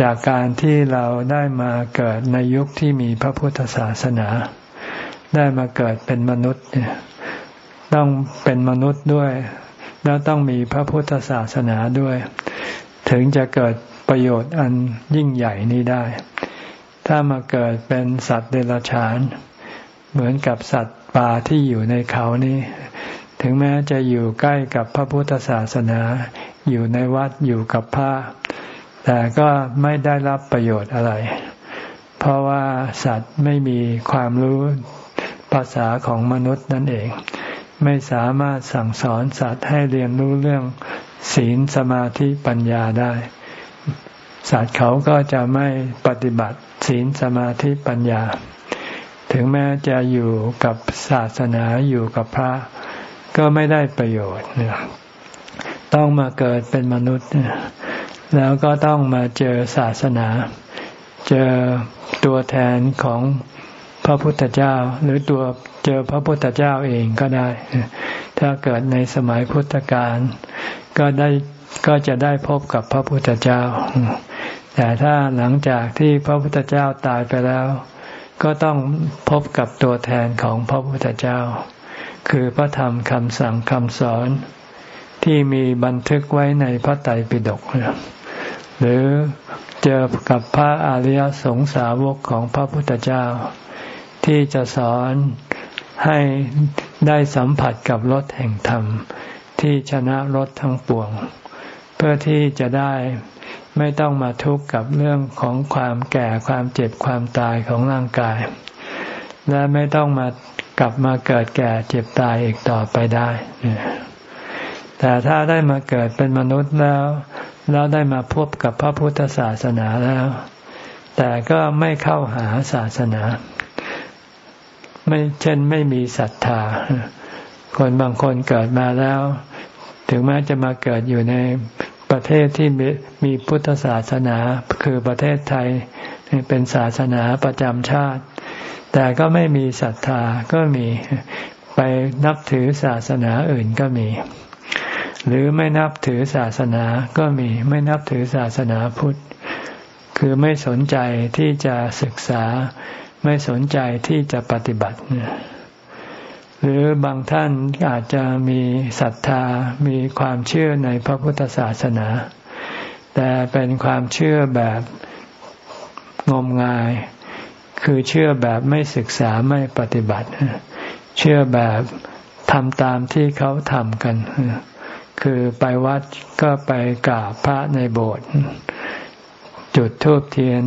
จากการที่เราได้มาเกิดในยุคที่มีพระพุทธศาสนา ได้มาเกิดเป็นมนุษย์ต้องเป็นมนุษย์ด้วย แล้วต้องมีพระพุทธศาสนาด้วย ถึงจะเกิดประโยชน์อันยิ่งใหญ่นี้ได้ ถ้ามาเกิดเป็นสัตว์เดรัจฉาน เหมือนกับสัตว์ป่าที่อยู่ในเขานี้ ถึงแม้จะอยู่ใกล้กับพระพุทธศาสนา อยู่ในวัดอยู่กับพระแต่ก็ไม่ได้รับประโยชน์อะไร เพราะว่าสัตว์ไม่มีความรู้ภาษาของมนุษย์นั่นเอง ไม่สามารถสั่งสอนสัตว์ให้เรียนรู้เรื่องศีลสมาธิปัญญาได้ สัตว์เขาก็จะไม่ปฏิบัติ ศีลสมาธิปัญญา ถึงแม้จะอยู่กับศาสนาอยู่กับพระ ก็ไม่ได้ประโยชน์ต้องมาเกิดเป็นมนุษย์ แล้วก็ต้องมาเจอศาสนา เจอตัวแทนของพระพุทธเจ้า หรือตัวเจอพระพุทธเจ้าเองก็ได้ ถ้าเกิดในสมัยพุทธกาลก็ได้ก็จะได้พบกับพระพุทธเจ้า แต่ถ้าหลังจากที่พระพุทธเจ้าตายไปแล้ว ก็ต้องพบกับตัวแทนของพระพุทธเจ้า คือพระธรรมคำสั่งคำสอนที่มีบันทึกไว้ในพระไตรปิฎกหรือเจอกับพระอริยสงสาวกของพระพุทธเจ้า ที่จะสอนให้ได้สัมผัสกับรถแห่งธรรม ที่ชนะรถทั้งปวง เพื่อที่จะได้ ไม่ต้องมาทุกข์กับเรื่องของความแก่ความเจ็บความตายของร่างกาย และไม่ต้องมากลับมาเกิดแก่เจ็บตายอีกต่อไปได้ แต่ถ้าได้มาเกิดเป็นมนุษย์แล้ว แล้วได้มาพบกับพระพุทธศาสนาแล้ว แต่ก็ไม่เข้าหาศาสนา ไม่เช่นไม่มีศรัทธา คนบางคนเกิดมาแล้ว ถึงแม้จะมาเกิดอยู่ใน ประเทศที่มีพุทธศาสนาคือประเทศไทยเป็นศาสนาประจำชาติ แต่ก็ไม่มีศรัทธาก็มีไปนับถือศาสนาอื่นก็มี หรือไม่นับถือศาสนาก็มี ไม่นับถือศาสนาพุทธ คือไม่สนใจที่จะศึกษาไม่สนใจที่จะปฏิบัติ หรือบางท่านอาจจะมีศรัทธามีความเชื่อในพระพุทธศาสนา แต่เป็นความเชื่อแบบงมงาย คือเชื่อแบบไม่ศึกษาไม่ปฏิบัติ เชื่อแบบทำตามที่เขาทำกัน คือไปวัดก็ไปกราบพระในโบสถ์จุดธูปเทียน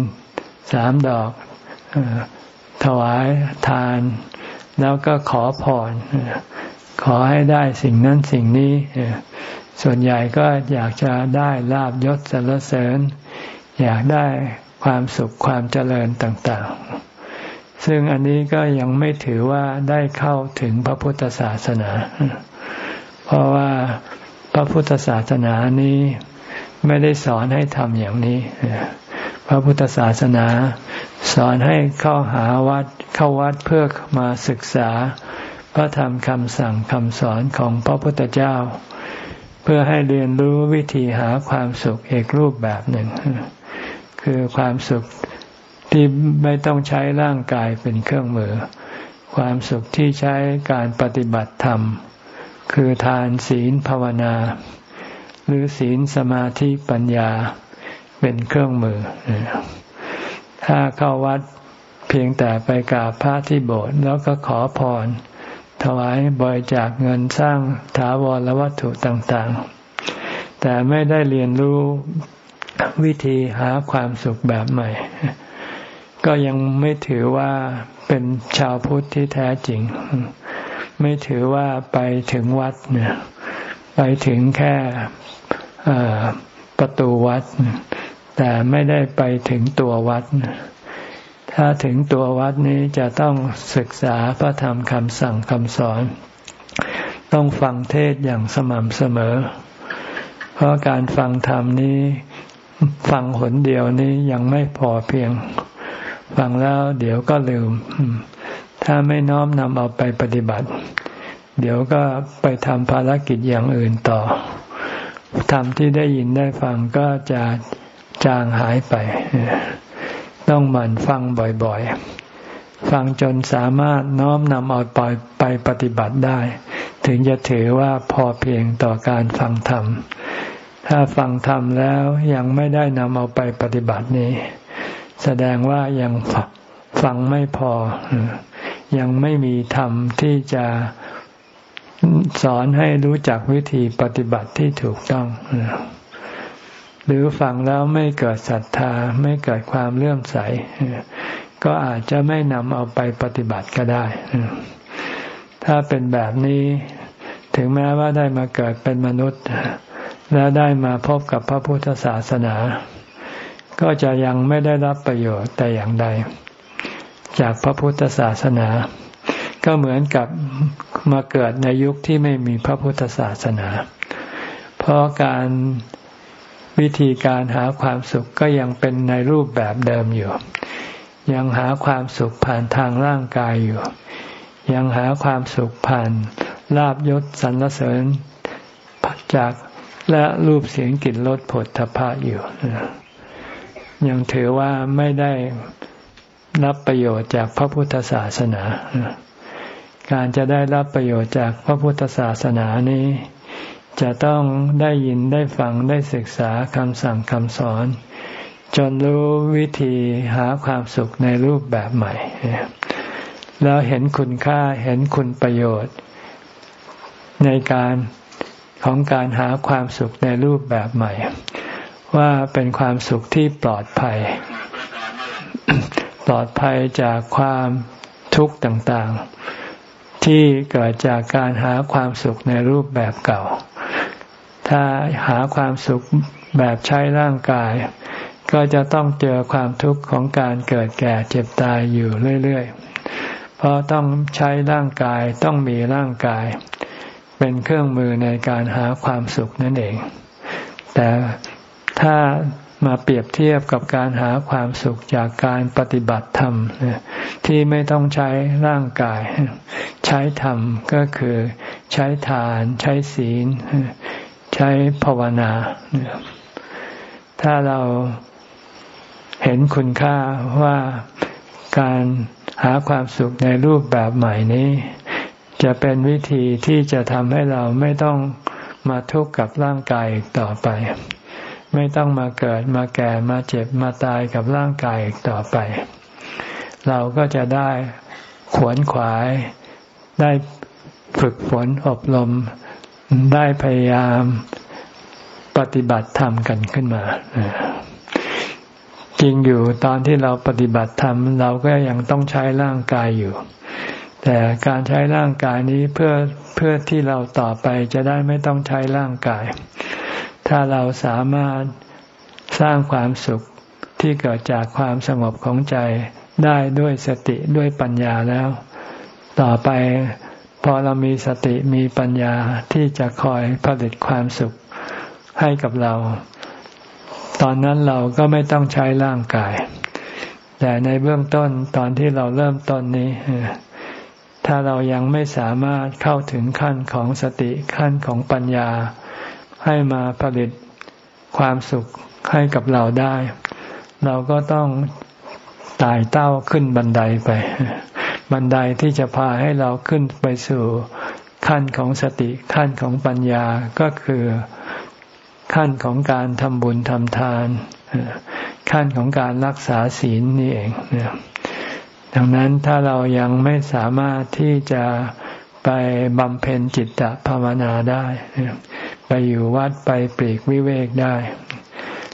สามดอกถวายทาน แล้วก็ขอพรขอให้ได้สิ่งนั้นสิ่งนี้ ส่วนใหญ่ก็อยากจะได้ลาบยศสรรเสริญ อยากได้ความสุขความเจริญต่างๆ ซึ่งอันนี้ก็ยังไม่ถือว่าได้เข้าถึงพระพุทธศาสนา เพราะว่าพระพุทธศาสนานี้ไม่ได้สอนให้ทำอย่างนี้ พระพุทธศาสนา สอนให้เข้าหาวัดเข้าวัดเพื่อมาศึกษา พระธรรมคำสั่งคำสอนของพระพุทธเจ้า เพื่อให้เรียนรู้วิธีหาความสุขอีกรูปแบบหนึ่ง คือความสุขที่ไม่ต้องใช้ร่างกายเป็นเครื่องมือ ความสุขที่ใช้การปฏิบัติธรรม คือทานศีลภาวนา หรือศีลสมาธิปัญญา เป็นเครื่องมือ ถ้าเข้าวัดเพียงแต่ไปกราบพระที่โบสถ์แล้วก็ขอพร ถวายบริจาคเงินสร้างถาวรวัตถุต่างๆ แต่ไม่ได้เรียนรู้วิธีหาความสุขแบบใหม่ ก็ยังไม่ถือว่าเป็นชาวพุทธที่แท้จริง ไม่ถือว่าไปถึงวัดเนี่ยไปถึงแค่ประตูวัด แต่ไม่ได้ไปถึงตัววัด ถ้าถึงตัววัดนี้จะต้องศึกษาพระธรรมคำสั่งคำสอน ต้องฟังเทศอย่างสม่ำเสมอ เพราะการฟังธรรมนี้ฟังหนเดียวนี้ยังไม่พอเพียง ฟังแล้วเดี๋ยวก็ลืม ถ้าไม่น้อมนำเอาไปปฏิบัติ เดี๋ยวก็ไปทำภารกิจอย่างอื่นต่อทำที่ได้ยินได้ฟังก็จะ จางหายไป ต้องหมั่นฟังบ่อยๆ ฟังจนสามารถน้อมนำเอาไปไปปฏิบัติได้ ถึงจะถือว่าพอเพียงต่อการฟังธรรม ถ้าฟังธรรมแล้วยังไม่ได้นำเอาไปปฏิบัตินี้ แสดงว่ายังฟังไม่พอ ยังไม่มีธรรมที่จะสอนให้รู้จักวิธีปฏิบัติที่ถูกต้อง หรือฟังแล้วไม่เกิดศรัทธาไม่เกิดความเลื่อมใส ก็อาจจะไม่นำเอาไปปฏิบัติก็ได้ ถ้าเป็นแบบนี้ถึงแม้ว่าได้มาเกิดเป็นมนุษย์ แล้วได้มาพบกับพระพุทธศาสนา ก็จะยังไม่ได้รับประโยชน์แต่อย่างใด จากพระพุทธศาสนา ก็เหมือนกับมาเกิดในยุคที่ไม่มีพระพุทธศาสนา เพราะการ วิธีการหาความสุขก็ยังเป็นในรูปแบบเดิมอยู่ ยังหาความสุขผ่านทางร่างกายอยู่ ยังหาความสุขผ่านลาบยศสรรเสริญจากและรูปเสียงกลิ่นรสผลทพะอยู่ ยังถือว่าไม่ได้รับประโยชน์จากพระพุทธศาสนา การจะได้รับประโยชน์จากพระพุทธศาสนานี้ จะต้องได้ยินได้ฟังได้ศึกษาคำสั่งคำสอน จนรู้วิธีหาความสุขในรูปแบบใหม่ แล้วเห็นคุณค่าเห็นคุณประโยชน์ ในการของการหาความสุขในรูปแบบใหม่ ว่าเป็นความสุขที่ปลอดภัย ปลอดภัยจากความทุกข์ต่างๆ ที่เกิดจากการหาความสุขในรูปแบบเก่า ถ้าหาความสุขแบบใช้ร่างกาย ก็จะต้องเจอความทุกข์ของการเกิดแก่เจ็บตายอยู่เรื่อยๆ เพราะต้องใช้ร่างกายต้องมีร่างกาย เป็นเครื่องมือในการหาความสุขนั่นเอง แต่ถ้ามาเปรียบเทียบกับการหาความสุขจากการปฏิบัติธรรมที่ไม่ต้องใช้ร่างกาย ใช้ธรรมก็คือใช้ทาน ใช้ศีล ใช้ภาวนา ถ้าเราเห็นคุณค่าว่าการหาความสุขในรูปแบบใหม่นี้ จะเป็นวิธีที่จะทำให้เราไม่ต้องมาทุกข์กับร่างกายอีกต่อไป ไม่ต้องมาเกิดมาแก่มาเจ็บมาตายกับร่างกายอีกต่อไป เราก็จะได้ขวนขวายได้ฝึกฝนอบรม ได้พยายามปฏิบัติธรรมกันขึ้นมาจริงอยู่ตอนที่เราปฏิบัติธรรมเราก็ยังต้องใช้ร่างกายอยู่ แต่การใช้ร่างกายนี้เพื่อเพื่อที่เราต่อไปจะได้ไม่ต้องใช้ร่างกาย ถ้าเราสามารถสร้างความสุขที่เกิดจากความสงบของใจได้ด้วยสติด้วยปัญญาแล้ว ต่อไป อเรามีสติมีปัญญาที่จะคอยผลิตความสุขให้กับเรา ตอนนั้นเราก็ไม่ต้องใช้ร่างกาย แต่ในเบื้องต้นตอนที่เราเริ่มต้นนี้ ถ้าเรายังไม่สามารถเข้าถึงขั้นของสติขั้นของปัญญา ให้มาผลิตความสุขให้กับเราได้ เราก็ต้องตายเต้าขึ้นบันไดไป บันไดที่จะพาให้เราขึ้นไปสู่ขั้นของสติขั้นของปัญญาก็คือขั้นของการทำบุญทำทาน ขั้นของการรักษาศีลนี่เองดังนั้นถ้าเรายังไม่สามารถที่จะไปบำเพ็ญจิตตภาวนาได้ ไปอยู่วัดไปปลีกวิเวกได้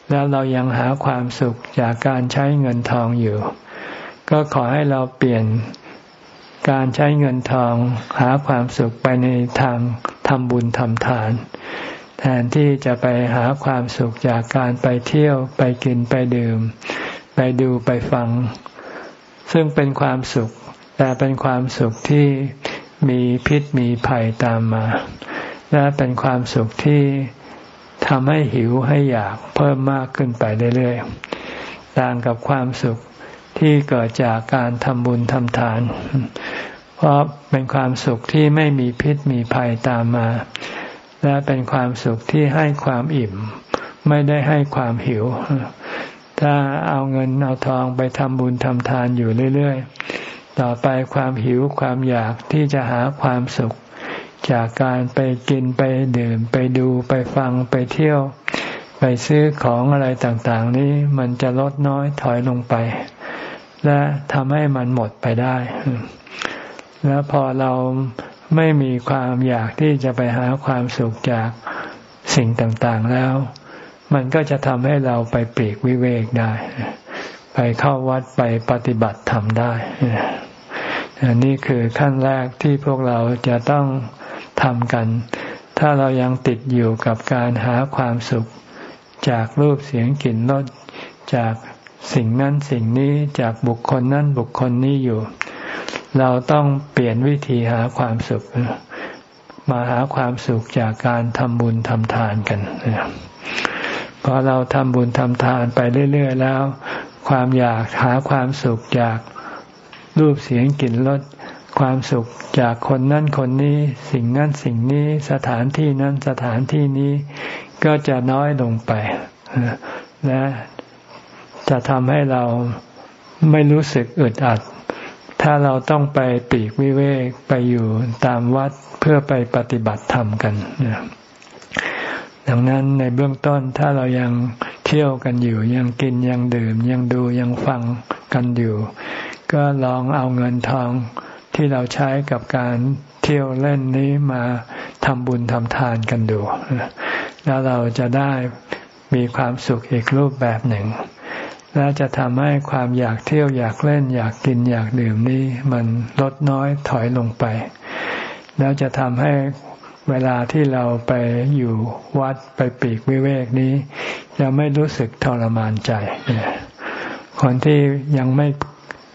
แล้วเรายังหาความสุขจากการใช้เงินทองอยู่ ก็ขอให้เราเปลี่ยน การใช้เงินทองหาความสุขไปในทางทำบุญทำทาน แทนที่จะไปหาความสุขจากการไปเที่ยวไปกินไปดื่ม ไปดูไปฟัง ซึ่งเป็นความสุข แต่เป็นความสุขที่มีพิษมีภัยตามมา และเป็นความสุขที่ทำให้หิวให้อยากเพิ่มมากขึ้นไปเรื่อยๆต่างกับความสุข ที่เกิดจากการทำบุญทำทาน เพราะเป็นความสุขที่ไม่มีพิษมีภัยตามมา และเป็นความสุขที่ให้ความอิ่ม ไม่ได้ให้ความหิว ถ้าเอาเงินเอาทองไปทำบุญทำทานอยู่เรื่อยๆ ต่อไปความหิวความอยากที่จะหาความสุข จากการไปกินไปดื่มไปดูไปฟังไปเที่ยวไปซื้อของอะไรต่างๆ นี้มันจะลดน้อยถอยลงไป และทำให้มันหมดไปได้ แล้วพอเราไม่มีความอยากที่จะไปหาความสุขจากสิ่งต่างๆแล้ว มันก็จะทำให้เราไปปีกวิเวกได้ ไปเข้าวัดไปปฏิบัติธรรมได้อันนี้คือขั้นแรกที่พวกเราจะต้องทำกัน ถ้าเรายังติดอยู่กับการหาความสุข จากรูปเสียงกลิ่นรสจาก สิ่งนั้นสิ่งนี้จากบุคคลนั้นบุคคลนี้อยู่ เราต้องเปลี่ยนวิธีหาความสุข มาหาความสุขจากการทำบุญทำทานกันพอเราทำบุญทำทานไปเรื่อย ๆ แล้ว ความอยากหาความสุขจากรูปเสียงกลิ่นรสความสุขจากคนนั้นคนนี้ สิ่งนั้นสิ่งนี้สถานที่นั้นสถานที่นี้ก็จะน้อยลงไปและ จะทำให้เราไม่รู้สึกอึดอัด ถ้าเราต้องไปปีกวิเวกไปอยู่ตามวัดเพื่อไปปฏิบัติธรรมกันดังนั้นในเบื้องต้นถ้าเรายังเที่ยวกันอยู่ ยังกินยังดื่ม ยังดูยังฟังกันอยู่ ก็ลองเอาเงินทองที่เราใช้กับการเที่ยวเล่นนี้มาทำบุญทำทานกันดู แล้วเราจะได้มีความสุขอีกรูปแบบหนึ่ง และจะทำให้ความอยากเที่ยวอยากเล่น อยากกินอยากดื่มนี้ มันลดน้อยถอยลงไป แล้วจะทำให้เวลาที่เราไปอยู่วัดไปปีกวิเวกนี้จะไม่รู้สึกทรมานใจ คนที่ยังไม่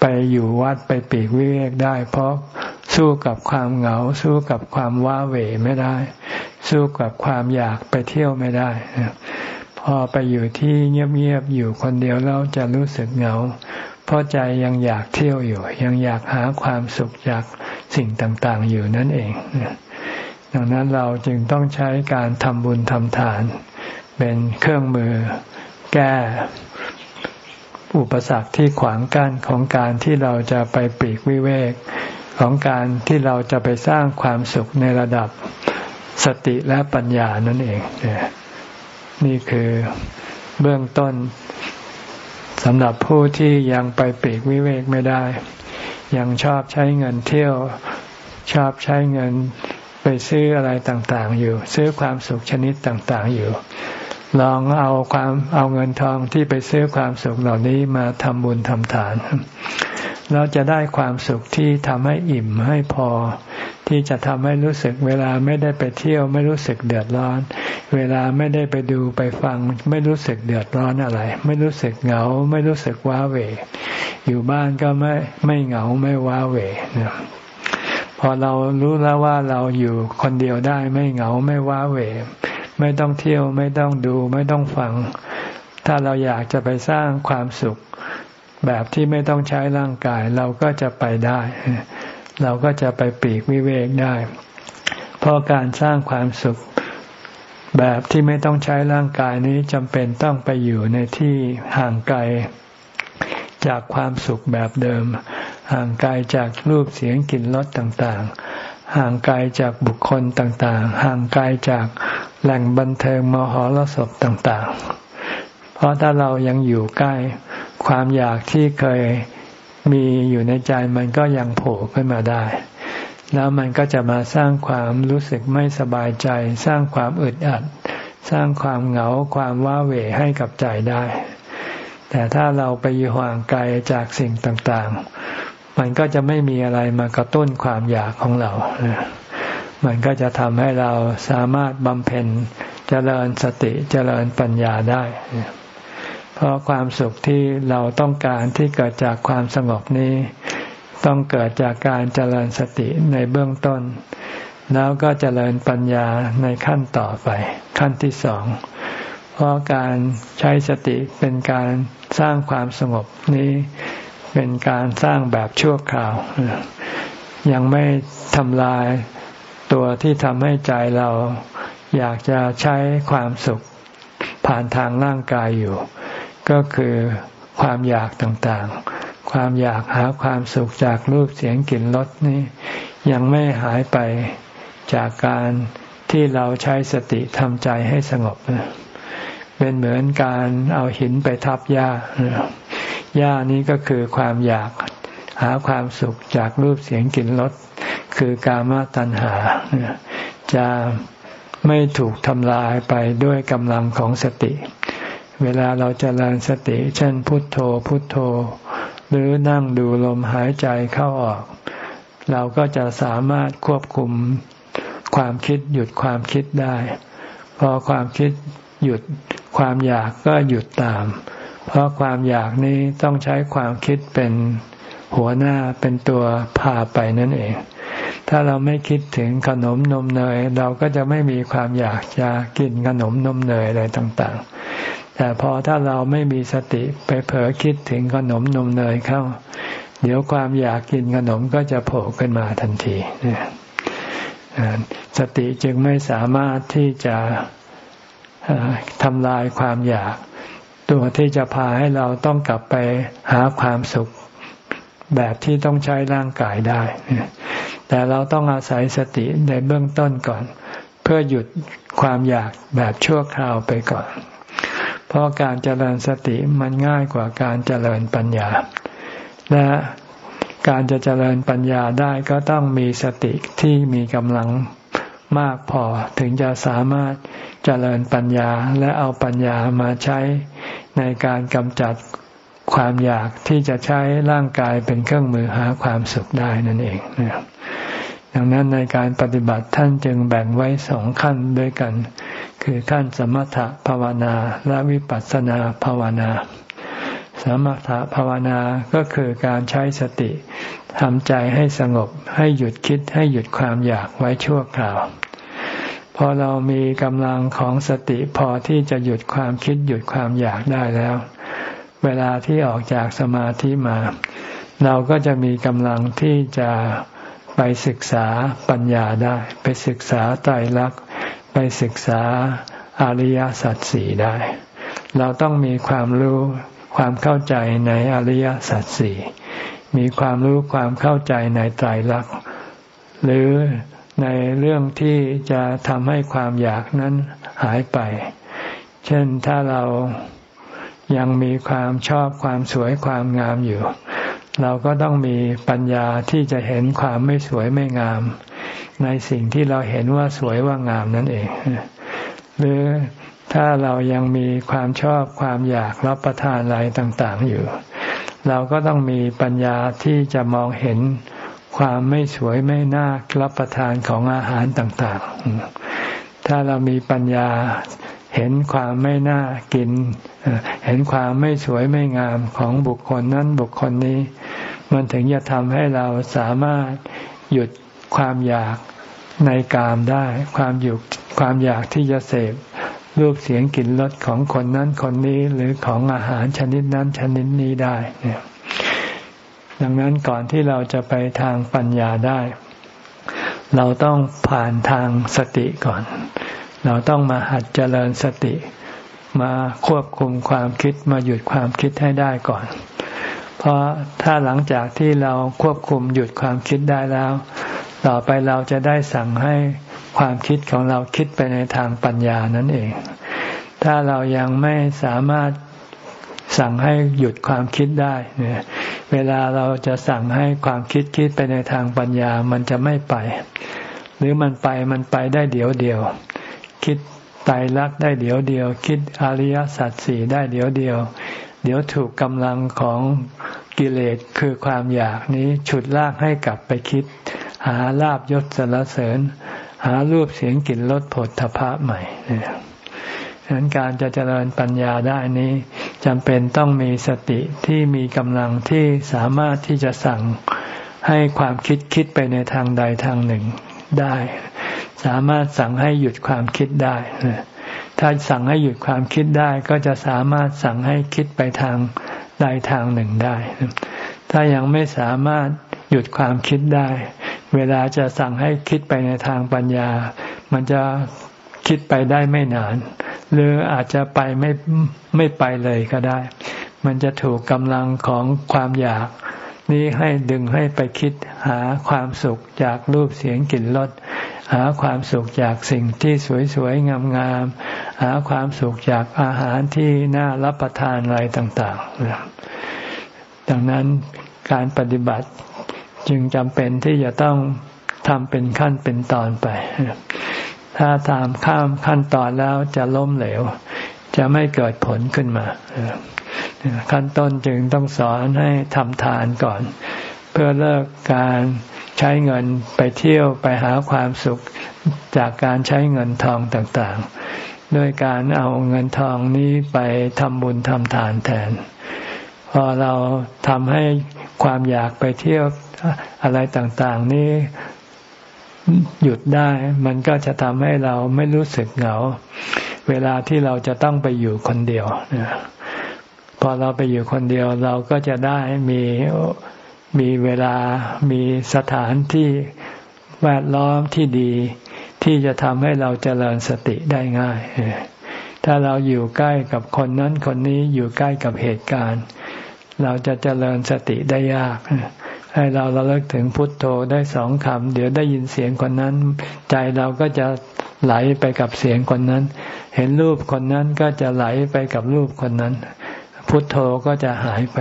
ไปอยู่วัดไปปีกวิเวกได้ เพราะสู้กับความเหงา สู้กับความว้าเหวไม่ได้ สู้กับความอยากไปเที่ยวไม่ได้ อไปอยู่ที่เงียบๆอยู่คนเดียวแล้วจะรู้สึกเหงา เพราะใจยังอยากเที่ยวอยู่ ยังอยากหาความสุขจากสิ่งต่างๆ อยู่นั่นเอง ดังนั้นเราจึงต้องใช้การทำบุญทำทาน เป็นเครื่องมือแก้อุปสรรคที่ขวางกั้นของการที่เราจะไปปีกวิเวก ของการที่เราจะไปสร้างความสุขในระดับสติและปัญญานั่นเอง นี่คือเบื้องต้นสำหรับผู้ที่ยังไปปีกวิเวกไม่ได้ ยังชอบใช้เงินเที่ยว ชอบใช้เงินไปซื้ออะไรต่างๆ อยู่ ซื้อความสุขชนิดต่างๆ อยู่ ลองเอาความเอาเงินทองที่ไปซื้อความสุขเหล่านี้มาทำบุญทำทานเราจะได้ความสุขที่ทำให้อิ่มให้พอ ที่จะทำให้รู้สึกเวลาไม่ได้ไปเที่ยว ไม่รู้สึกเดือดร้อน เวลาไม่ได้ไปดูไปฟัง ไม่รู้สึกเดือดร้อนอะไร ไม่รู้สึกเหงา ไม่รู้สึกว้าเหวอยู่บ้านก็ไม่ไม่เหงาไม่ว้าเหวเนี่ยพอเรารู้แล้วว่าเราอยู่คนเดียวได้ไม่เหงาไม่ว้าเหวไม่ต้องเที่ยวไม่ต้องดูไม่ต้องฟัง ถ้าเราอยากจะไปสร้างความสุข แบบที่ไม่ต้องใช้ร่างกายเราก็จะไปได้ เราก็จะไปปีกวิเวกได้ เพราะการสร้างความสุขแบบที่ไม่ต้องใช้ร่างกายนี้จำเป็นต้องไปอยู่ในที่ห่างไกล จากความสุขแบบเดิม ห่างไกลจากรูปเสียงกลิ่นรสต่างๆ ห่างไกลจากบุคคลต่างๆ ห่างไกลจากแหล่งบันเทิงมหรสพต่างๆ เพราะถ้าเรายังอยู่ใกล้ ความอยากที่เคย มีอยู่ในใจมันก็ยังโผล่ขึ้นมาได้ แล้วมันก็จะมาสร้างความรู้สึกไม่สบายใจ สร้างความอึดอัด สร้างความเหงาความว้าเหวให้กับใจได้ แต่ถ้าเราไปอยู่ห่างไกลจากสิ่งต่างๆ มันก็จะไม่มีอะไรมากระตุ้นความอยากของเรามันก็จะทำให้เราสามารถบำเพ็ญเจริญสติเจริญปัญญาได้ เพราะความสุขที่เราต้องการที่เกิดจากความสงบนี้ ต้องเกิดจากการเจริญสติในเบื้องต้น แล้วก็เจริญปัญญาในขั้นต่อไป ขั้นที่สองเพราะการใช้สติเป็นการสร้างความสงบนี้เป็นการสร้างแบบชั่วคราว ยังไม่ทำลายตัวที่ทำให้ใจเราอยากจะใช้ความสุขผ่านทางร่างกายอยู่ ก็คือความอยากต่างๆ ความอยากหาความสุขจากรูปเสียงกลิ่นรสนี่ยังไม่หายไปจากการที่เราใช้สติทำใจให้สงบ เป็นเหมือนการเอาหินไปทับหญ้าหญ้านี้ก็คือความอยากหาความสุขจากรูปเสียงกลิ่นรสคือกามตัณหา จะไม่ถูกทำลายไปด้วยกำลังของสติ เวลาเราจเจริญสติ เช่นพุทโธพุทโธ หรือนั่งดูลมหายใจเข้าออก เราก็จะสามารถควบคุมความคิดหยุดความคิดได้ พอความคิดหยุดความอยากก็หยุดตาม เพราะความอยากนี้ต้องใช้ความคิดเป็นหัวหน้าเป็นตัวพาไปนั่นเอง ถ้าเราไม่คิดถึงขนมนมเนย เราก็จะไม่มีความอยากจะกินขนมนมเนยอะไรต่าง แต่พอถ้าเราไม่มีสติไปเผลอคิดถึงขนมนมเนยเข้า เดี๋ยวความอยากกินขนมก็จะโผล่ขึ้นมาทันทีสติจึงไม่สามารถที่จะทำลายความอยาก ตัวที่จะพาให้เราต้องกลับไปหาความสุขแบบที่ต้องใช้ร่างกายได้ แต่เราต้องอาศัยสติในเบื้องต้นก่อน เพื่อหยุดความอยากแบบชั่วคราวไปก่อน เพราะการเจริญสติมันง่ายกว่าการเจริญปัญญา และการจะเจริญปัญญาได้ก็ต้องมีสติที่มีกำลังมากพอถึงจะสามารถเจริญปัญญาและเอาปัญญามาใช้ในการกำจัดความอยากที่จะใช้ร่างกายเป็นเครื่องมือหาความสุขได้นั่นเองดังนั้นในการปฏิบัติท่านจึงแบ่งไว้สองขั้นด้วยกัน คือขั้นสมถภาวนาและวิปัสสนาภาวนา สมถภาวนาก็คือการใช้สติทำใจให้สงบให้หยุดคิดให้หยุดความอยากไว้ชั่วคราว พอเรามีกำลังของสติพอที่จะหยุดความคิดหยุดความอยากได้แล้ว เวลาที่ออกจากสมาธิมา เราก็จะมีกำลังที่จะไปศึกษาปัญญาได้ ไปศึกษาไตรลักษณ์ ศึกษาอริยสัจสี่ได้ เราต้องมีความรู้ความเข้าใจในอริยสัจสี่มีความรู้ความเข้าใจในไตรลักษณ์หรือในเรื่องที่จะทำให้ความอยากนั้นหายไป เช่นถ้าเรายังมีความชอบความสวยความงามอยู่ เราก็ต้องมีปัญญาที่จะเห็นความไม่สวยไม่งาม ในสิ่งที่เราเห็นว่าสวยว่างามนั่นเอง หรือถ้าเรายังมีความชอบความอยากรับประทานอะไรต่างๆอยู่ เราก็ต้องมีปัญญาที่จะมองเห็นความไม่สวยไม่น่ารับประทานของอาหารต่างๆ ถ้าเรามีปัญญาเห็นความไม่น่ากิน เห็นความไม่สวยไม่งามของบุคคลนั้นบุคคลนี้ มันถึงจะทำให้เราสามารถหยุด ความอยากในกามได้ ความหยุดความอยากที่จะเสพรูปเสียงกลิ่นรสของคนนั้นคนนี้หรือของอาหารชนิดนั้นชนิดนี้ได้เนี่ยดังนั้นก่อนที่เราจะไปทางปัญญาได้ เราต้องผ่านทางสติก่อน เราต้องมาหัดเจริญสติ มาควบคุมความคิดมาหยุดความคิดให้ได้ก่อน เพราะถ้าหลังจากที่เราควบคุมหยุดความคิดได้แล้ว ต่อไปเราจะได้สั่งให้ความคิดของเราคิดไปในทางปัญญานั่นเอง ถ้าเรายังไม่สามารถสั่งให้หยุดความคิดได้เนี่ยเวลาเราจะสั่งให้ความคิดคิดไปในทางปัญญามันจะไม่ไป หรือมันไปมันไปได้เดี๋ยวเดียว คิดไตรลักษณ์ได้เดี๋ยวเดียว คิดอริยสัจสี่ได้เดี๋ยวเดียว เดี๋ยวถูกกำลังของกิเลสคือความอยากนี้ฉุดลากให้กลับไปคิด หาลาบยศสรรเสริญ หารูปเสียงกลิ่นรสผลทพะใหม่เนี่ยฉะนั้นการจะเจริญปัญญาได้นี้จำเป็นต้องมีสติที่มีกำลังที่สามารถที่จะสั่งให้ความคิดคิดไปในทางใดทางหนึ่งได้ สามารถสั่งให้หยุดความคิดได้ ถ้าสั่งให้หยุดความคิดได้ก็จะสามารถสั่งให้คิดไปทางใดทางหนึ่งได้ ถ้ายังไม่สามารถหยุดความคิดได้ เวลาจะสั่งให้คิดไปในทางปัญญา มันจะคิดไปได้ไม่นาน หรืออาจจะไปไม่ไม่ไปเลยก็ได้ มันจะถูกกำลังของความอยาก นี้ให้ดึงให้ไปคิดหาความสุขจากรูปเสียงกลิ่นรสหาความสุขจากสิ่งที่สวยๆงามๆหาความสุขจากอาหารที่น่ารับประทานอะไรต่างๆดังนั้นการปฏิบัติ จึงจำเป็นที่จะต้องทำเป็นขั้นเป็นตอนไป ถ้าตามข้ามขั้นตอนแล้วจะล้มเหลว จะไม่เกิดผลขึ้นมา ขั้นต้นจึงต้องสอนให้ทำทานก่อน เพื่อเลิกการใช้เงินไปเที่ยวไปหาความสุขจากการใช้เงินทองต่างๆ ด้วยการเอาเงินทองนี้ไปทำบุญทำทานแทน พอเราทำให้ความอยากไปเที่ยวอะไรต่างๆ นี้หยุดได้ มันก็จะทำให้เราไม่รู้สึกเหงา เวลาที่เราจะต้องไปอยู่คนเดียวพอเราไปอยู่คนเดียวเราก็จะได้มีมีเวลามีสถานที่แวดล้อมที่ดี ที่จะทำให้เราเจริญสติได้ง่าย ถ้าเราอยู่ใกล้กับคนนั้นคนนี้อยู่ใกล้กับเหตุการณ์ เราจะเจริญสติได้ยาก ให้เราเราเลิกถึงพุทโธได้สองคำเดี๋ยวได้ยินเสียงคนนั้น ใจเราก็จะไหลไปกับเสียงคนนั้น เห็นรูปคนนั้นก็จะไหลไปกับรูปคนนั้น พุทโธก็จะหายไป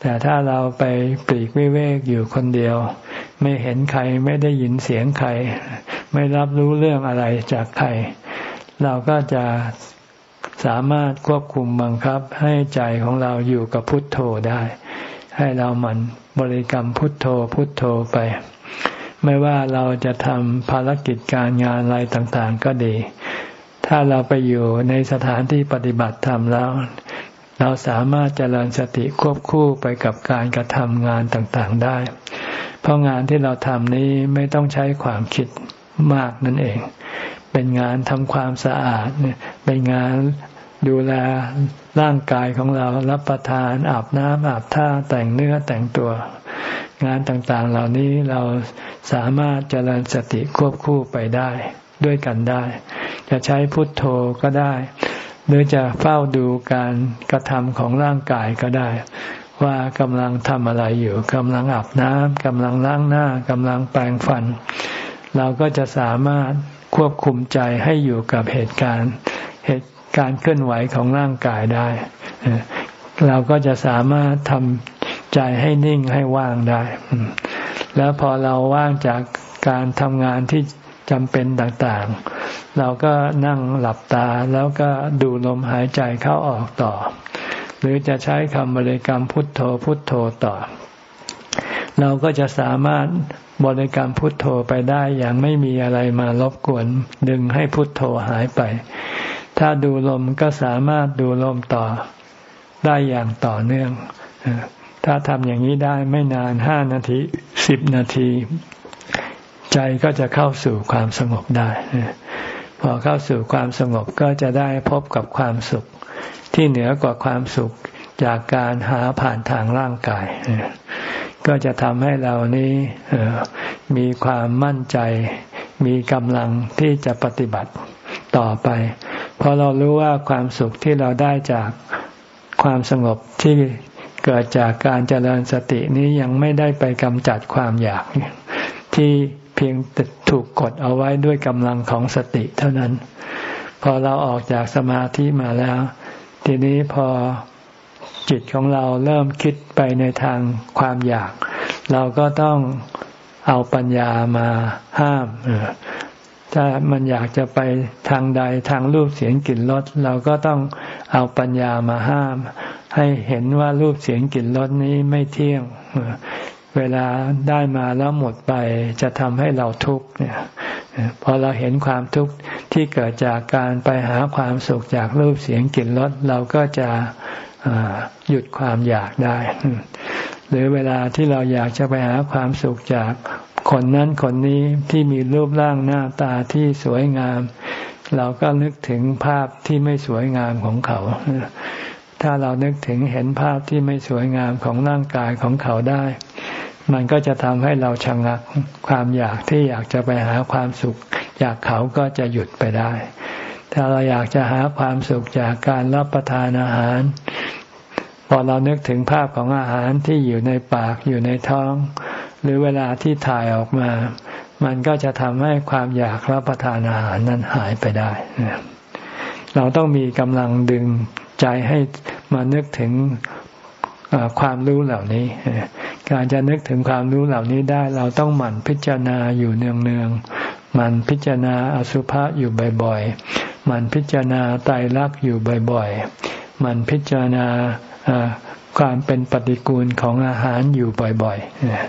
แต่ถ้าเราไปปลีกวิเวกอยู่คนเดียว ไม่เห็นใครไม่ได้ยินเสียงใคร ไม่รับรู้เรื่องอะไรจากใคร เราก็จะ สามารถควบคุมบังคับให้ใจของเราอยู่กับพุทโธได้ ให้เราหมั่นบริกรรมพุทโธพุทโธไป ไม่ว่าเราจะทำภารกิจการงานอะไรต่างๆ ก็ดี ถ้าเราไปอยู่ในสถานที่ปฏิบัติธรรมแล้ว เราสามารถเจริญสติควบคู่ไปกับการกระทำงานต่างๆได้ เพราะงานที่เราทำนี้ไม่ต้องใช้ความคิดมากนั่นเอง เป็นงานทำความสะอาดเป็นงานดูแลร่างกายของเรารับประทานอาบน้ำอาบท่าแต่งเนื้อแต่งตัว งานต่างๆ เหล่านี้เราสามารถเจริญสติควบคู่ไปได้ด้วยกันได้ จะใช้พุทโธก็ได้ หรือจะเฝ้าดูการกระทำของร่างกายก็ได้ ว่ากำลังทำอะไรอยู่กำลังอาบน้ำกำลังล้างหน้ากำลังแปรงฟัน เราก็จะสามารถ ควบคุมใจให้อยู่กับเหตุการณ์เหตุการเคลื่อนไหวของร่างกายได้ เราก็จะสามารถทำใจให้นิ่งให้ว่างได้ แล้วพอเราว่างจากการทำงานที่จำเป็นต่างๆ เราก็นั่งหลับตาแล้วก็ดูลมหายใจเข้าออกต่อ หรือจะใช้คำบริกรรมพุทโธพุทโธต่อ เราก็จะสามารถ บริกรรมพุทโธไปได้อย่างไม่มีอะไรมารบกวน ดึงให้พุทโธหายไป ถ้าดูลมก็สามารถดูลมต่อได้อย่างต่อเนื่อง ถ้าทำอย่างนี้ได้ไม่นานห้านาทีสิบนาที ใจก็จะเข้าสู่ความสงบได้ พอเข้าสู่ความสงบก็จะได้พบกับความสุข ที่เหนือกว่าความสุขจากการหาผ่านทางร่างกาย ก็จะทำให้เรานี้มีความมั่นใจ มีกำลังที่จะปฏิบัติต่อไป เพราะเรารู้ว่าความสุขที่เราได้จากความสงบที่เกิดจากการเจริญสตินี้ยังไม่ได้ไปกำจัดความอยาก ที่เพียงถูกกดเอาไว้ด้วยกำลังของสติเท่านั้น พอเราออกจากสมาธิมาแล้ว ทีนี้พอ จิตของเราเริ่มคิดไปในทางความอยาก เราก็ต้องเอาปัญญามาห้ามถ้ามันอยากจะไปทางใดทางรูปเสียงกลิ่นรสเราก็ต้องเอาปัญญามาห้าม ให้เห็นว่ารูปเสียงกลิ่นรสนี้ไม่เที่ยง เวลาได้มาแล้วหมดไปจะทำให้เราทุกข์เนี่ยพอเราเห็นความทุกข์ที่เกิดจากการไปหาความสุขจากรูปเสียงกลิ่นรสเราก็จะ หยุดความอยากได้ หรือเวลาที่เราอยากจะไปหาความสุขจากคนนั้นคนนี้ที่มีรูปร่างหน้าตาที่สวยงาม เราก็นึกถึงภาพที่ไม่สวยงามของเขา ถ้าเรานึกถึงเห็นภาพที่ไม่สวยงามของร่างกายของเขาได้ มันก็จะทำให้เราชะงักความอยากที่อยากจะไปหาความสุขจากเขาก็จะหยุดไปได้ ถ้าเราอยากจะหาความสุขจากการรับประทานอาหาร พอเรานึกถึงภาพของอาหารที่อยู่ในปากอยู่ในท้อง หรือเวลาที่ถ่ายออกมา มันก็จะทำให้ความอยากรับประทานอาหารนั้นหายไปได้ เราต้องมีกำลังดึงใจให้มานึกถึงความรู้เหล่านี้ การจะนึกถึงความรู้เหล่านี้ได้ เราต้องหมั่นพิจารณาอยู่เนืองๆหมั่นพิจารณาอสุภะอยู่บ่อยๆ มันพิจารณาไตรลักษณ์อยู่บ่อยๆ มันพิจารณาความเป็นปฏิกูลของอาหารอยู่บ่อย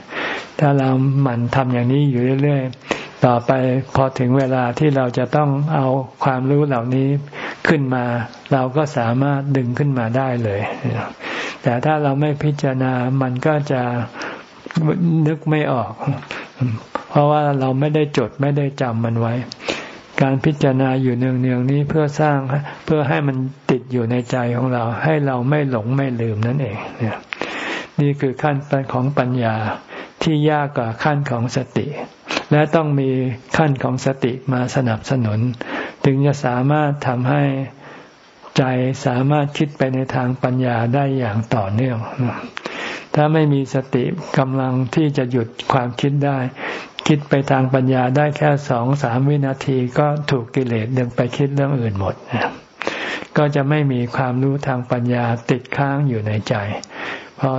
ๆ ถ้าเราหมั่นทำอย่างนี้อยู่เรื่อยๆ ต่อไปพอถึงเวลาที่เราจะต้องเอาความรู้เหล่านี้ขึ้นมา เราก็สามารถดึงขึ้นมาได้เลย แต่ถ้าเราไม่พิจารณา มันก็จะนึกไม่ออก เพราะว่าเราไม่ได้จดไม่ได้จำมันไว้ การพิจารณาอยู่เนืองๆนี้เพื่อสร้างเพื่อให้มันติดอยู่ในใจของเรา ให้เราไม่หลงไม่ลืมนั่นเองเนี่ยนี่คือขั้นตอนของปัญญาที่ยากกว่าขั้นของสติ และต้องมีขั้นของสติมาสนับสนุน ถึงจะสามารถทำให้ใจสามารถคิดไปในทางปัญญาได้อย่างต่อเนื่องถ้าไม่มีสติกำลังที่จะหยุดความคิดได้ คิดไปทางปัญญาได้แค่สองสามวินาทีก็ถูกกิเลสดึงไปคิดเรื่องอื่นหมด ก็จะไม่มีความรู้ทางปัญญาติดค้างอยู่ในใจพอ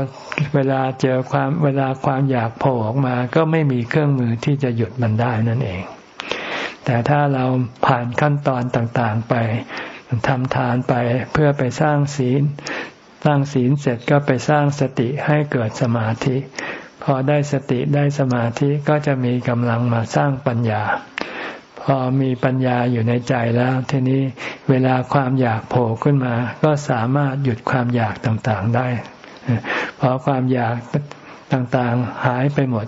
เวลาเจอความเวลาความอยากโผล่ออกมา ก็ไม่มีเครื่องมือที่จะหยุดมันได้นั่นเอง แต่ถ้าเราผ่านขั้นตอนต่างๆไปทำทานไปเพื่อไปสร้างศีล สร้างศีลเสร็จก็ไปสร้างสติให้เกิดสมาธิ อได้สติได้สมาธิก็จะมีกำลังมาสร้างปัญญา พอมีปัญญาอยู่ในใจแล้ว ทีนี้เวลาความอยากโผล่ขึ้นมา ก็สามารถหยุดความอยากต่างๆได้ พอความอยากต่างๆหายไปหมด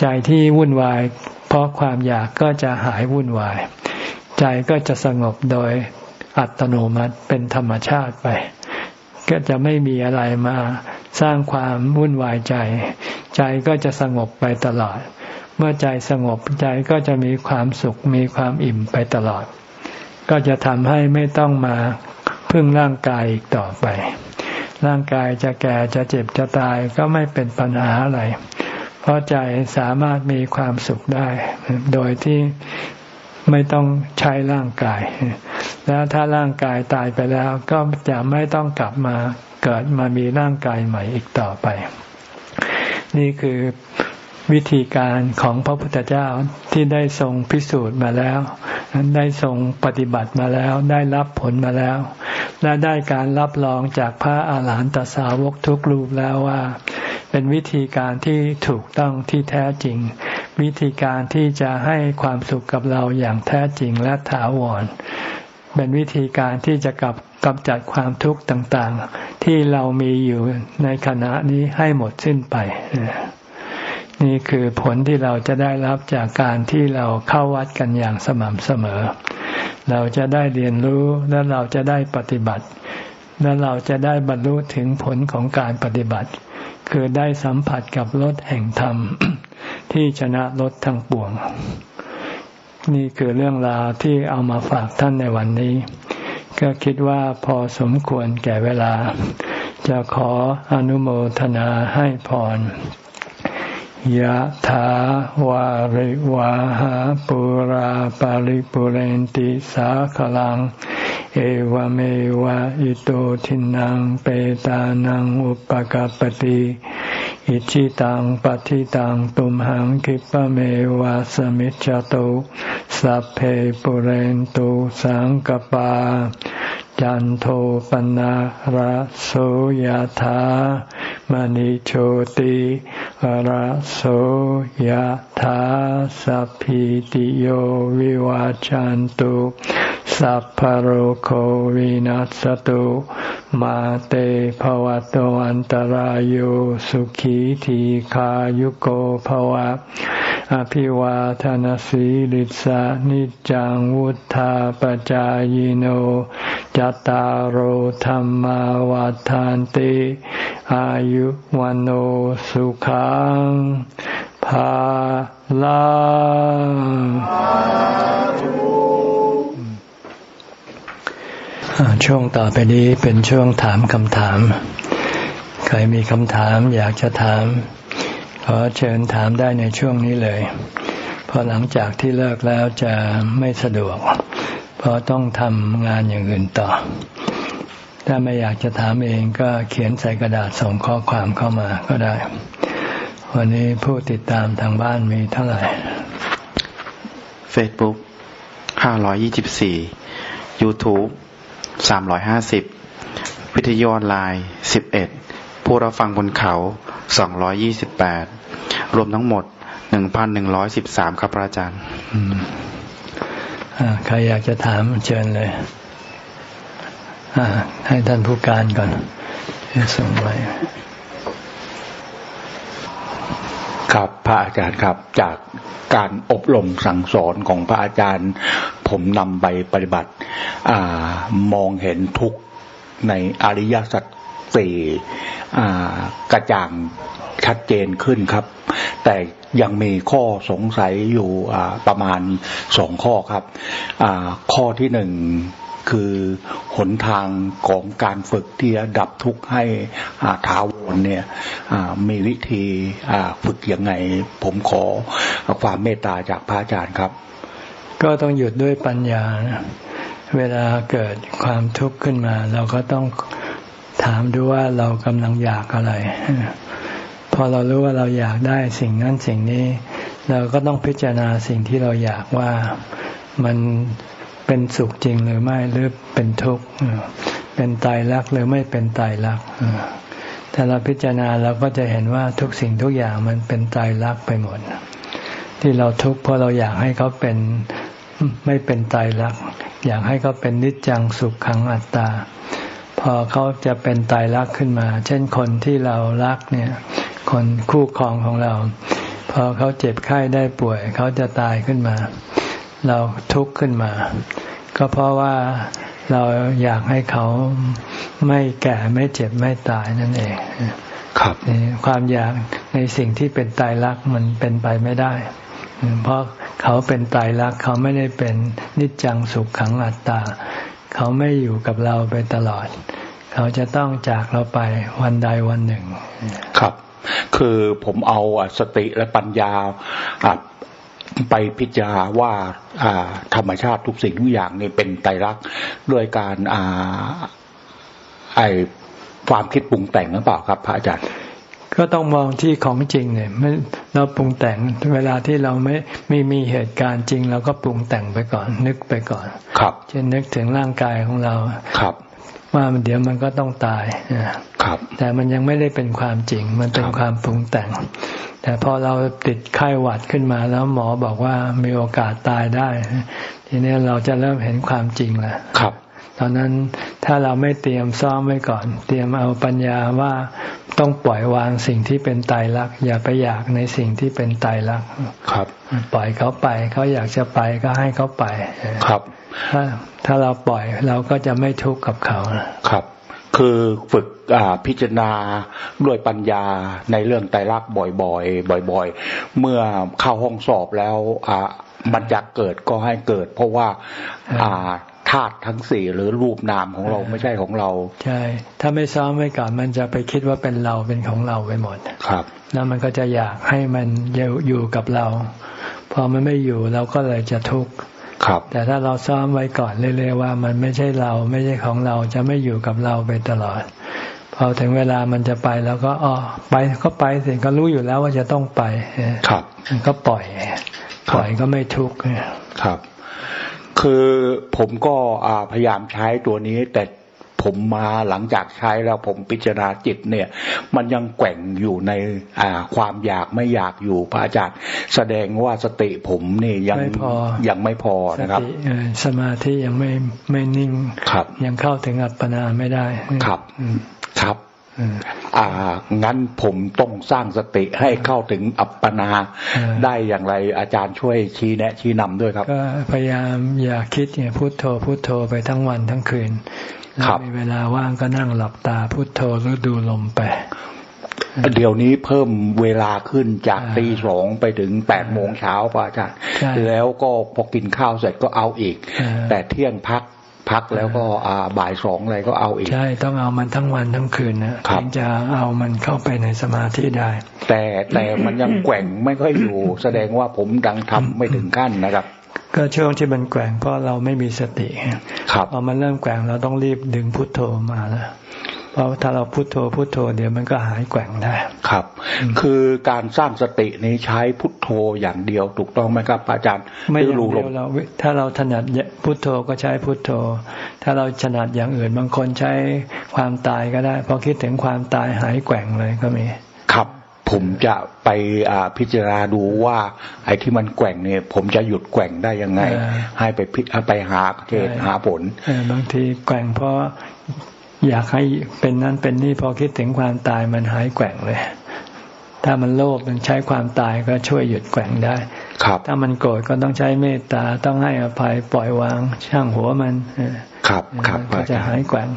ใจที่วุ่นวาย เพราะความอยากก็จะหายวุ่นวาย ใจก็จะสงบโดยอัตโนมัติเป็นธรรมชาติไป ก็จะไม่มีอะไรมาสร้างความวุ่นวายใจ ใจก็จะสงบไปตลอด เมื่อใจสงบใจก็จะมีความสุขมีความอิ่มไปตลอด ก็จะทำให้ไม่ต้องมาพึ่งร่างกายอีกต่อไป ร่างกายจะแก่จะเจ็บจะตายก็ไม่เป็นปัญหาอะไร เพราะใจสามารถมีความสุขได้ โดยที่ ไม่ต้องใช้ร่างกาย แล้วถ้าร่างกายตายไปแล้วก็จะไม่ต้องกลับมาเกิดมามีร่างกายใหม่อีกต่อไป นี่คือ วิธีการของพระพุทธเจ้าที่ได้ทรงพิสูจน์มาแล้ว ได้ทรงปฏิบัติมาแล้ว ได้รับผลมาแล้ว และได้การรับรองจากพระอาหารหันตสาวกทุกรูปแล้วว่า เป็นวิธีการที่ถูกต้องที่แท้จริง วิธีการที่จะให้ความสุขกับเราอย่างแท้จริงและถาวร เป็นวิธีการที่จะกับกำจัดความทุกข์ต่างๆ ที่เรามีอยู่ในขณะนี้ให้หมดสิ้นไป นี่คือผลที่เราจะได้รับจากการที่เราเข้าวัดกันอย่างสม่ำเสมอ เราจะได้เรียนรู้และเราจะได้ปฏิบัติ และเราจะได้บรรลุถึงผลของการปฏิบัติ คือได้สัมผัสกับรถแห่งธรรม ที่ชนะรถทั้งปวง นี่คือเรื่องราวที่เอามาฝากท่านในวันนี้ ก็คิดว่าพอสมควรแก่เวลา จะขออนุโมทนาให้พร ยะถาวาริวาหาปุราปาริปุเรนติสาขลัง เอวเมวะอิโตทินังเปตานังอุปกปติอิชิตังปฏิตังตุมหังคิปะเมวะสมิจจตุสัพเพปุเรนตุสังกปา จันโทปนะระโสยธามณิโชติ ระโสยธาสัพพิติโยวิวาจันตุสัพพโรโควินัสตุมาเตภวะตวันตารโยสุขีทีขายุโกภวะ อภิวาทานสีลิสานิจังวุธาปจายโนจตารโหธรรมวาทานติอายุวันโอสุขังภาลังช่วงต่อไปนี้เป็นช่วงถามคำถาม ใครมีคำถามอยากจะถาม ขอเชิญถามได้ในช่วงนี้เลยเพราะหลังจากที่เลิกแล้วจะไม่สะดวก เพราะต้องทำงานอย่างอื่นต่อ ถ้าไม่อยากจะถามเองก็เขียนใส่กระดาษส่งข้อความเข้ามาก็ได้ วันนี้ผู้ติดตามทางบ้านมีเท่าไหร่ Facebook 524 YouTube สามร้อยห้าสิบวิทยุออนไลน์สิบเอ็ดผู้รับฟังบนเขาสอง ร้อยยี่สิบแปดรวมทั้งหมดหนึ่งพันหนึ่งร้อยสิบสามครับอาจารย์ใครอยากจะถามเชิญเลยให้ท่านผู้การก่อนส่งไว้ครับพระอาจารย์ครับจากการอบรมสั่งสอนของพระอาจารย์ ผมนำไปปฏิบัติอมองเห็นทุกในอริยสัจสี่กระจ่าง ชัดเจนขึ้นครับ แต่ยังมีข้อสงสัยอยู่ประมาณสองข้อครับข้อที่หนึ่งคือหนทางของการฝึกที่จะดับทุกข์ให้ถาวรเนี่ยมีวิธีฝึกยังไง ผมขอความเมตตาจากพระอาจารย์ครับ ก็ต้องหยุดด้วยปัญญา เวลาเกิดความทุกข์ขึ้นมา เราก็ต้องถามดูว่าเรากำลังอยากอะไร พอเรารู้ว่าเราอยากได้สิ่งนั้นสิ่งนี้ เราก็ต้องพิจารณาสิ่งที่เราอยากว่ามันเป็นสุขจริงหรือไม่หรือเป็นทุกข์เป็นตายรักหรือไม่เป็นตายรักถ้าเราพิจารณาเราก็จะเห็นว่าทุกสิ่งทุกอย่างมันเป็นตายรักไปหมด ที่เราทุกข์เพราะเราอยากให้เขาเป็นไม่เป็นตายรัก อยากให้เขาเป็นนิจจังสุขขังอัตตา พอเขาจะเป็นตายรักขึ้นมา เช่นคนที่เรารักเนี่ย คนคู่ครองของเรา พอเขาเจ็บไข้ได้ป่วย เขาจะตายขึ้นมา เราทุกข์ขึ้นมา ก็เพราะว่าเราอยากให้เขาไม่แก่ไม่เจ็บไม่ตายนั่นเองครับความอยากในสิ่งที่เป็นตายรักมันเป็นไปไม่ได้ เพราะเขาเป็นตายรักเขาไม่ได้เป็นนิจจังสุขขังอัตตา เขาไม่อยู่กับเราไปตลอด เขาจะต้องจากเราไปวันใดวันหนึ่ง ครับ คือผมเอาสติและปัญญาไปพิจารณาว่าธรรมชาติทุกสิ่งทุกอย่างนี่เป็นไตรลักษณ์ด้วยการไอความคิดปรุงแต่งหรือเปล่าครับ พระอาจารย์ ก็ต้องมองที่ของจริงเนี่ยเราปรุงแต่งเวลาที่เราไม่ไม่มีเหตุการณ์จริง เราก็ปรุงแต่งไปก่อน นึกไปก่อน ครับ เช่นนึกถึงร่างกายของเรา ครับ ว่ามันเดี๋ยวมันก็ต้องตายครับ แต่มันยังไม่ได้เป็นความจริง มันเป็นความปรุงแต่ง แต่พอเราติดไข้หวัดขึ้นมาแล้วหมอบอกว่ามีโอกาสตายได้ ทีนี้เราจะเริ่มเห็นความจริงแล้วครับตอนนั้นถ้าเราไม่เตรียมซ้อมไว้ก่อน เตรียมเอาปัญญาว่าต้องปล่อยวางสิ่งที่เป็นตายรัก อย่าไปอยากในสิ่งที่เป็นตายรักครับ ปล่อยเขาไปเขาอยากจะไปก็ให้เขาไปครับ ถ้าถ้าเราปล่อยเราก็จะไม่ทุกข์กับเขาครับ คือฝึกพิจารณาด้วยปัญญาในเรื่องไตรลักษณ์บ่อยๆ บ่อย ๆ เมื่อเข้าห้องสอบแล้วมันอยากเกิดก็ให้เกิด เพราะว่าธาตุทั้งสี่หรือรูปนามของเราไม่ใช่ของเรา ใช่ ถ้าไม่ซ้อมไว้ก่อนมันจะไปคิดว่าเป็นเราเป็นของเราไปหมดครับ แล้วมันก็จะอยากให้มันอยู่กับเรา พอมันไม่อยู่เราก็เลยจะทุกข์ ครับ แต่ถ้าเราซ้อมไว้ก่อนเรื่อยๆว่า มันไม่ใช่เราไม่ใช่ของเราจะไม่อยู่กับเราไปตลอดพอถึงเวลามันจะไปแล้วก็อ๋อไปก็ไปสิก็รู้อยู่แล้วว่าจะต้องไปครับก็ปล่อยปล่อยก็ไม่ทุกข์ครับ คือผมก็พยายามใช้ตัวนี้แต่ ผมมาหลังจากใช้แล้วผมพิจารณาจิตเนี่ย มันยังแกว่งอยู่ในอ่าความอยากไม่อยากอยู่พระอาจารย์แสดงว่าสติผมนี่ยังยังไม่พอนะครับ สมาธิยังไม่ไม่นิ่งครับยังเข้าถึงอัปปนาไม่ได้ครับครับอ่า งั้นผมต้องสร้างสติให้เข้าถึงอัปปนา ได้อย่างไรอาจารย์ช่วยชี้แนะชี้นำด้วยครับ ก็พยายามอย่าคิดเนี่ยพุโทโธพุโทโธไปทั้งวันทั้งคืน มีเวลาว่างก็นั่งหลับตาพุโทโธหรือดูลมไป เดี๋ยวนี้เพิ่มเวลาขึ้นจากตีสองไปถึงแปดโมงเช้าป่ะอาจารย์แล้วก็พอกินข้าวเสร็จก็เอาอีก แต่เที่ยงพักพักแล้วก็บ่ายสองอะไรก็เอาอีก ใช่ ต้องเอามันทั้งวันทั้งคืนนะถึงจะเอามันเข้าไปในสมาธิได้ แต่แต่มันยังแกว่งไม่ค่อยอยู่ แสดงว่าผมดังทำไม่ถึงขั้นนะครับ ก็ช่วงที่มันแกว่งเพราะเราไม่มีสติครับพอมันเริ่มแกว่งเราต้องรีบดึงพุทโธมาแล้วเพราะถ้าเราพุทโธพุทโธเดี๋ยวมันก็หายแกว่งได้ ครับ คือการสร้างสตินี้ใช้พุทโธอย่างเดียวถูกต้องไหมครับอาจารย์ ไม่อย่างเดียวเราถ้าเราถนัดพุทโธก็ใช้พุทโธ ถ้าเราถนัดอย่างอื่นบางคนใช้ความตายก็ได้พอคิดถึงความตายหายแกว่งเลยก็มี ครับ ผมจะไปพิจารณาดูว่า ไอ้ที่มันแกว่งเนี่ย ผมจะหยุดแกว่งได้ยังไง ให้ไปพิไปหาเหตุหาผลบางทีแกว่งเพราะอยากให้เป็นนั้นเป็นนี่พอคิดถึงความตายมันหายแกว่งเลย ถ้ามันโลภมันใช้ความตายก็ช่วยหยุดแกว่งได้ครับถ้ามันโกรธก็ต้องใช้เมตตาต้องให้อภัยปล่อยวางช่างหัวมันครับครับก็จะหายแกว่ง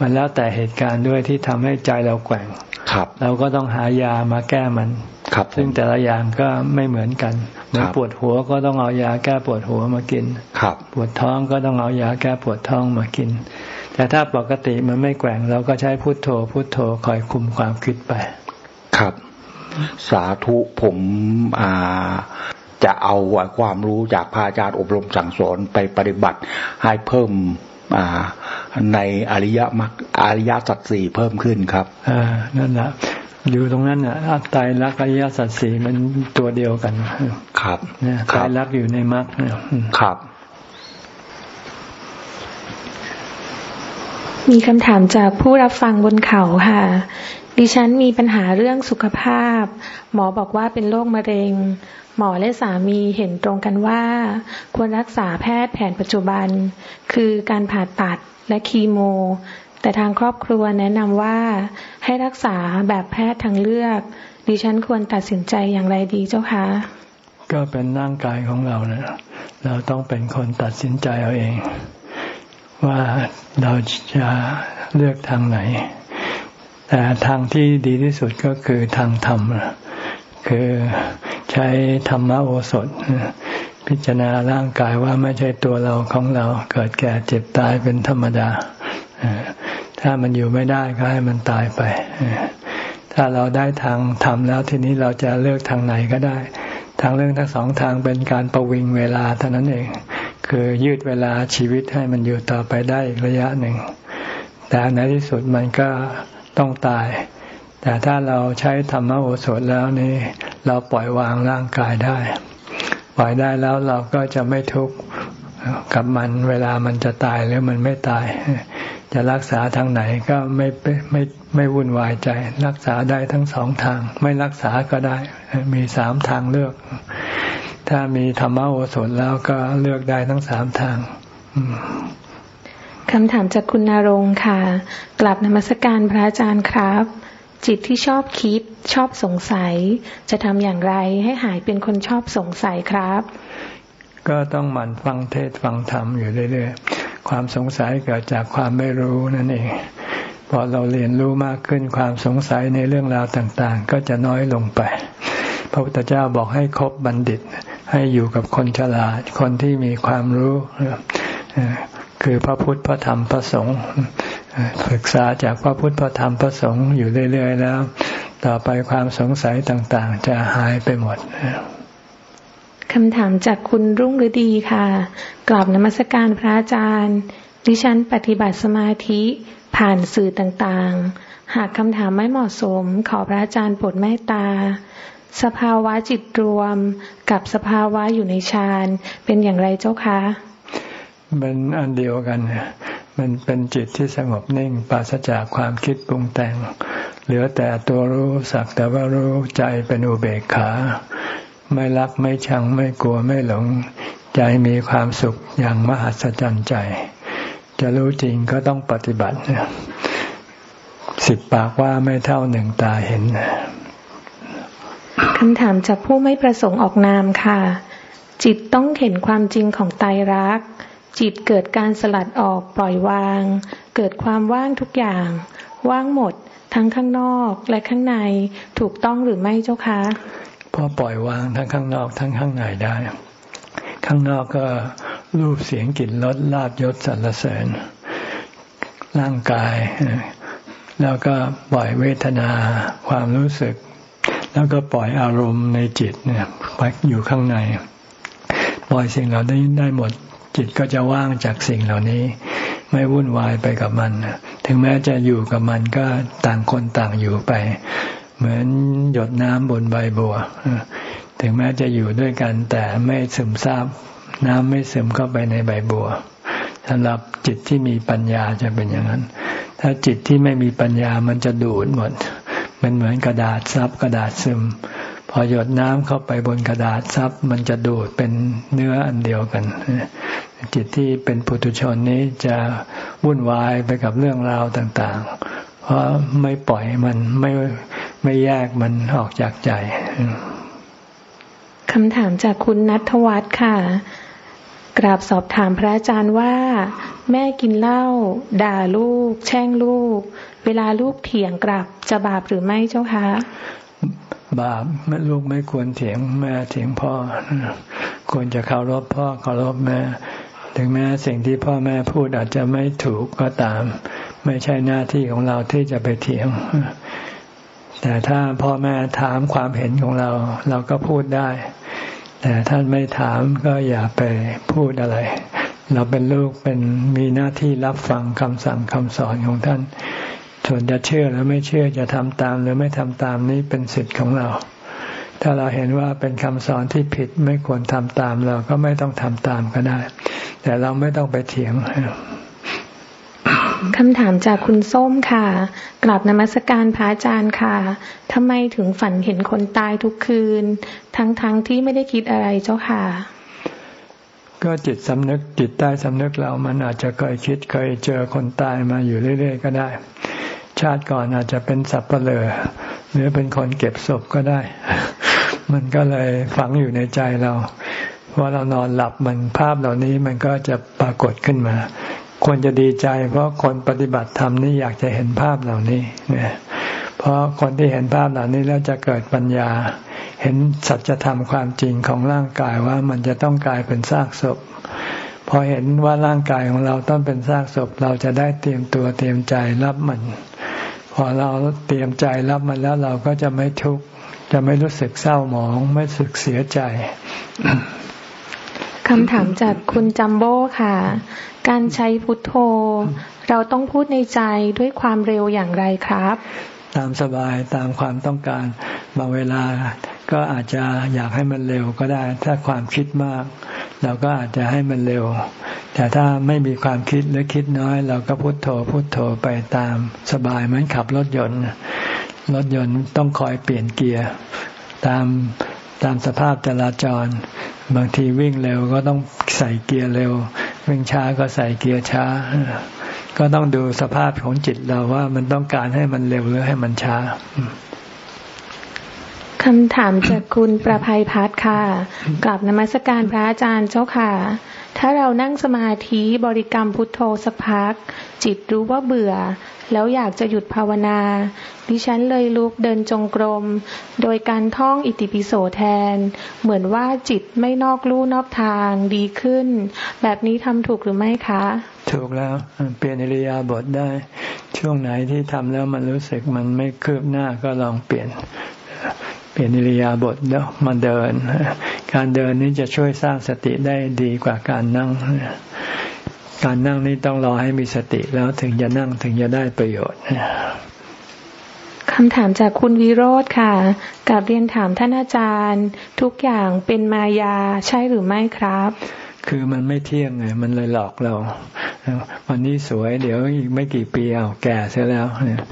มันแล้วแต่เหตุการณ์ด้วยที่ทำให้ใจเราแกว่ง ครับ เราก็ต้องหายามาแก้มันครับซึ่งแต่ละอย่างก็ไม่เหมือนกันเหมือนปวดหัวก็ต้องเอายาแก้ปวดหัวมากินครับ ปวดท้องก็ต้องเอายาแก้ปวดท้องมากิน แต่ถ้าปกติมันไม่แกว่งเราก็ใช้พุทโธ พุทโธคอยคุมความคิดไป ครับ สาธุผมอ่าจะเอาความรู้จากพระอาจารย์อบรมสั่งสอนไปปฏิบัติให้เพิ่มอ่า ในอริยมรรคอริยสัจสี่เพิ่มขึ้นครับอ่านั่นแหละอยู่ตรงนั้นน่ะตายรักอริยสัจสี่มันตัวเดียวกัน ครับเนี่ยครัตาบยรักอยู่ในมรรคเนี่ยอืมครับ มีคำถามจากผู้รับฟังบนเขาค่ะ ดิฉันมีปัญหาเรื่องสุขภาพ หมอบอกว่าเป็นโรคมะเร็ง หมอและสามีเห็นตรงกันว่า ควรรักษาแพทย์แผนปัจจุบัน คือการผ่าตัดและคีโม แต่ทางครอบครัวแนะนำว่าให้รักษาแบบแพทย์ทางเลือก ดิฉันควรตัดสินใจอย่างไรดีเจ้าคะ ก็เป็นร่างกายของเราเนะเราต้องเป็นคนตัดสินใจเอาเอง ว่าเราจะเลือกทางไหน แต่ทางที่ดีที่สุดก็คือทางธรรมนะ คือใช้ธรรมโอสถ พิจารณาร่างกายว่าไม่ใช่ตัวเราของเราเกิดแก่เจ็บตายเป็นธรรมดา ถ้ามันอยู่ไม่ได้ก็ให้มันตายไป ถ้าเราได้ทางธรรมแล้วทีนี้เราจะเลือกทางไหนก็ได้ ทางเรื่องทั้งสองทางเป็นการประวิงเวลาเท่านั้นเอง คือยืดเวลาชีวิตให้มันอยู่ต่อไปได้อีกระยะหนึ่ง แต่ในที่สุดมันก็ต้องตาย แต่ถ้าเราใช้ธรรมโอสถแล้วนี่เราปล่อยวางร่างกายได้ ปล่อยได้แล้วเราก็จะไม่ทุกข์กับมันเวลามันจะตายหรือมันไม่ตาย จะรักษาทางไหนก็ไม่ไม่ไม่ไม่วุ่นวายใจ รักษาได้ทั้งสองทาง ไม่รักษาก็ได้ มีสามทางเลือก ถ้ามีธรรมโอสถแล้วก็เลือกได้ทั้งสามทางคำถามจากคุณนรงค์ค่ะ กลับนมัสการพระอาจารย์ครับ จิตที่ชอบคิด ชอบสงสัย จะทำอย่างไรให้หายเป็นคนชอบสงสัยครับ ก็ต้องหมั่นฟังเทศฟังธรรมอยู่เรื่อยๆ ความสงสัยเกิดจากความไม่รู้นั่นเอง พอเราเรียนรู้มากขึ้นความสงสัยในเรื่องราวต่างๆ ก็จะน้อยลงไป พระพุทธเจ้าบอกให้คบบัณฑิต ให้อยู่กับคนฉลาด คนที่มีความรู้ คือพระพุทธพระธรรมพระสงฆ์ ศึกษาจากพระพุทธพระธรรมพระสงฆ์อยู่เรื่อยๆแล้ว ต่อไปความสงสัยต่างๆ จะหายไปหมดคำถามจากคุณรุ่งฤดีค่ะ กราบนมัสการพระอาจารย์ ดิฉันปฏิบัติสมาธิผ่านสื่อต่างๆ หากคำถามไม่เหมาะสม ขอพระอาจารย์โปรดเมตตา สภาวะจิตรวมกับสภาวะอยู่ในฌานเป็นอย่างไรเจ้าคะ มันอันเดียวกันเนี่ย มันเป็นจิตที่สงบนิ่งปราศจากความคิดปรุงแต่ง เหลือแต่ตัวรู้สักแต่ว่ารู้ใจเป็นอุเบกขา ไม่รักไม่ชังไม่กลัวไม่หลง ใจมีความสุขอย่างมหัศจรรย์ใจ จะรู้จริงก็ต้องปฏิบัติสิบปากว่าไม่เท่าหนึ่งตาเห็นคำถามจากผู้ไม่ประสงค์ออกนามค่ะ จิตต้องเห็นความจริงของไตรรักษ์ จิตเกิดการสลัดออกปล่อยวาง เกิดความว่างทุกอย่าง ว่างหมดทั้งข้างนอกและข้างในถูกต้องหรือไม่เจ้าคะพอปล่อยวางทั้งข้างนอกทั้งข้างในได้ ข้างนอกก็รูปเสียงกลิ่นรสลาบยศสรรเสริญ ร่างกาย แล้วก็ปล่อยเวทนาความรู้สึก แล้วก็ปล่อยอารมณ์ในจิตเนี่ยไปอยู่ข้างใน ปล่อยสิ่งเหล่านี้ได้หมด จิตก็จะว่างจากสิ่งเหล่านี้ ไม่วุ่นวายไปกับมัน ถึงแม้จะอยู่กับมันก็ต่างคนต่างอยู่ไป เหมือนหยดน้ำบนใบบัว ถึงแม้จะอยู่ด้วยกันแต่ไม่ซึมซาบ น้ำไม่ซึมเข้าไปในใบบัวสำหรับจิตที่มีปัญญาจะเป็นอย่างนั้น ถ้าจิตที่ไม่มีปัญญามันจะดูดหมด มันเหมือนกระดาษซับกระดาษซึม พอหยดน้ำเข้าไปบนกระดาษซับมันจะดูดเป็นเนื้ออันเดียวกัน จิตที่เป็นปุถุชนนี้จะวุ่นวายไปกับเรื่องราวต่าง ๆ เพราะไม่ปล่อยมันไม่ไม่แยกมันออกจากใจคำถามจากคุณนัทวัฒน์ค่ะ กราบสอบถามพระอาจารย์ว่า แม่กินเหล้าด่าลูก แช่งลูก เวลาลูกเถียงกลับจะบาปหรือไม่เจ้าคะ บาปแม่ลูกไม่ควรเถียงแม่เถียงพ่อ ควรจะเคารพพ่อเคารพแม่ ถึงแม้สิ่งที่พ่อแม่พูดอาจจะไม่ถูกก็ตาม ไม่ใช่หน้าที่ของเราที่จะไปเถียง แต่ถ้าพ่อแม่ถามความเห็นของเรา เราก็พูดได้ แต่ท่านไม่ถามก็อย่าไปพูดอะไร เราเป็นลูกเป็นมีหน้าที่รับฟังคำสั่งคำสอนของท่าน ส่วนจะเชื่อหรือไม่เชื่อจะทำตามหรือไม่ทำตามนี้เป็นสิทธิ์ของเรา ถ้าเราเห็นว่าเป็นคำสอนที่ผิดไม่ควรทำตามเราก็ไม่ต้องทำตามก็ได้ แต่เราไม่ต้องไปเถียงคำถามจากคุณส้มค่ะ กลับนมัสการพระอาจารย์ค่ะทำไมถึงฝันเห็นคนตายทุกคืน ทั้งๆทที่ไม่ได้คิดอะไรเจ้าค่ะ ก็จิตสำนึกจิตใต้สำนึกเรามันอาจจะเคยคิดเคยเจอคนตายมาอยู่เรื่อย ๆ ก็ได้ ชาติก่อนอาจจะเป็นสับเปลือหรือเป็นคนเก็บศพก็ได้ มันก็เลยฝังอยู่ในใจเราว่าเรานอนหลับมันภาพเหล่านี้มันก็จะปรากฏขึ้นมา ควรจะดีใจ เพราะคนปฏิบัติธรรมนี่อยากจะเห็นภาพเหล่านี้เนี่ยเพราะคนที่เห็นภาพเหล่านี้แล้วจะเกิดปัญญา เห็นสัจธรรมความจริงของร่างกายว่ามันจะต้องกลายเป็นซากศพ พอเห็นว่าร่างกายของเราต้องเป็นซากศพ เราจะได้เตรียมตัวเตรียมใจรับมัน อเราเตรียมใจรับมันแล้วเราก็จะไม่ทุกข์จะไม่รู้สึกเศร้าหมอง ไม่สึกเสียใจคำถามจากคุณจัมโบ้ค่ะ การใช้พุทโธ เราต้องพูดในใจด้วยความเร็วอย่างไรครับ ตามสบายตามความต้องการบางเวลาก็อาจจะอยากให้มันเร็วก็ได้ ถ้าความคิดมาก เราก็อาจจะให้มันเร็ว แต่ถ้าไม่มีความคิดหรือคิดน้อย เราก็พุโทโธพุโทโธไปตามสบายเหมือนขับรถยนต์รถยนต์ต้องคอยเปลี่ยนเกียร์ตามตามสภาพจราจร บางทีวิ่งเร็วก็ต้องใส่เกียร์เร็ว วิ่งช้าก็ใส่เกียร์ช้า ก็ต้องดูสภาพของจิตเราว่ามันต้องการให้มันเร็วหรือให้มันช้า คำถามจากคุณประภัยพัฒค่ะกลับนมัสการพระอาจารย์เจ้าค่ะ ถ้าเรานั่งสมาธิบริกรรมพุทโธสักพัก จิตรู้ว่าเบื่อ แล้วอยากจะหยุดภาวนา ดิฉันเลยลุกเดินจงกรม โดยการท่องอิติปิโสแทน เหมือนว่าจิตไม่นอกลู่นอกทางดีขึ้น แบบนี้ทำถูกหรือไม่คะ ถูกแล้วเปลี่ยนอิริยาบถได้ ช่วงไหนที่ทำแล้วมันรู้สึกมันไม่คืบหน้าก็ลองเปลี่ยน ปลี่ยนอิริยาบถแล้วมาเดิน การเดินนี้จะช่วยสร้างสติได้ดีกว่าการนั่ง การนั่งนี้ต้องรอให้มีสติแล้วถึงจะนั่งถึงจะได้ประโยชน์คำถามจากคุณวิโรธค่ะกับเรียนถามท่านอาจารย์ ทุกอย่างเป็นมายาใช่หรือไม่ครับ คือมันไม่เที่ยงไง มันเลยหลอกเรา วันนี้สวยเดี๋ยวอีกไม่กี่ปีเอาแก่เสียแล้วเนี่ย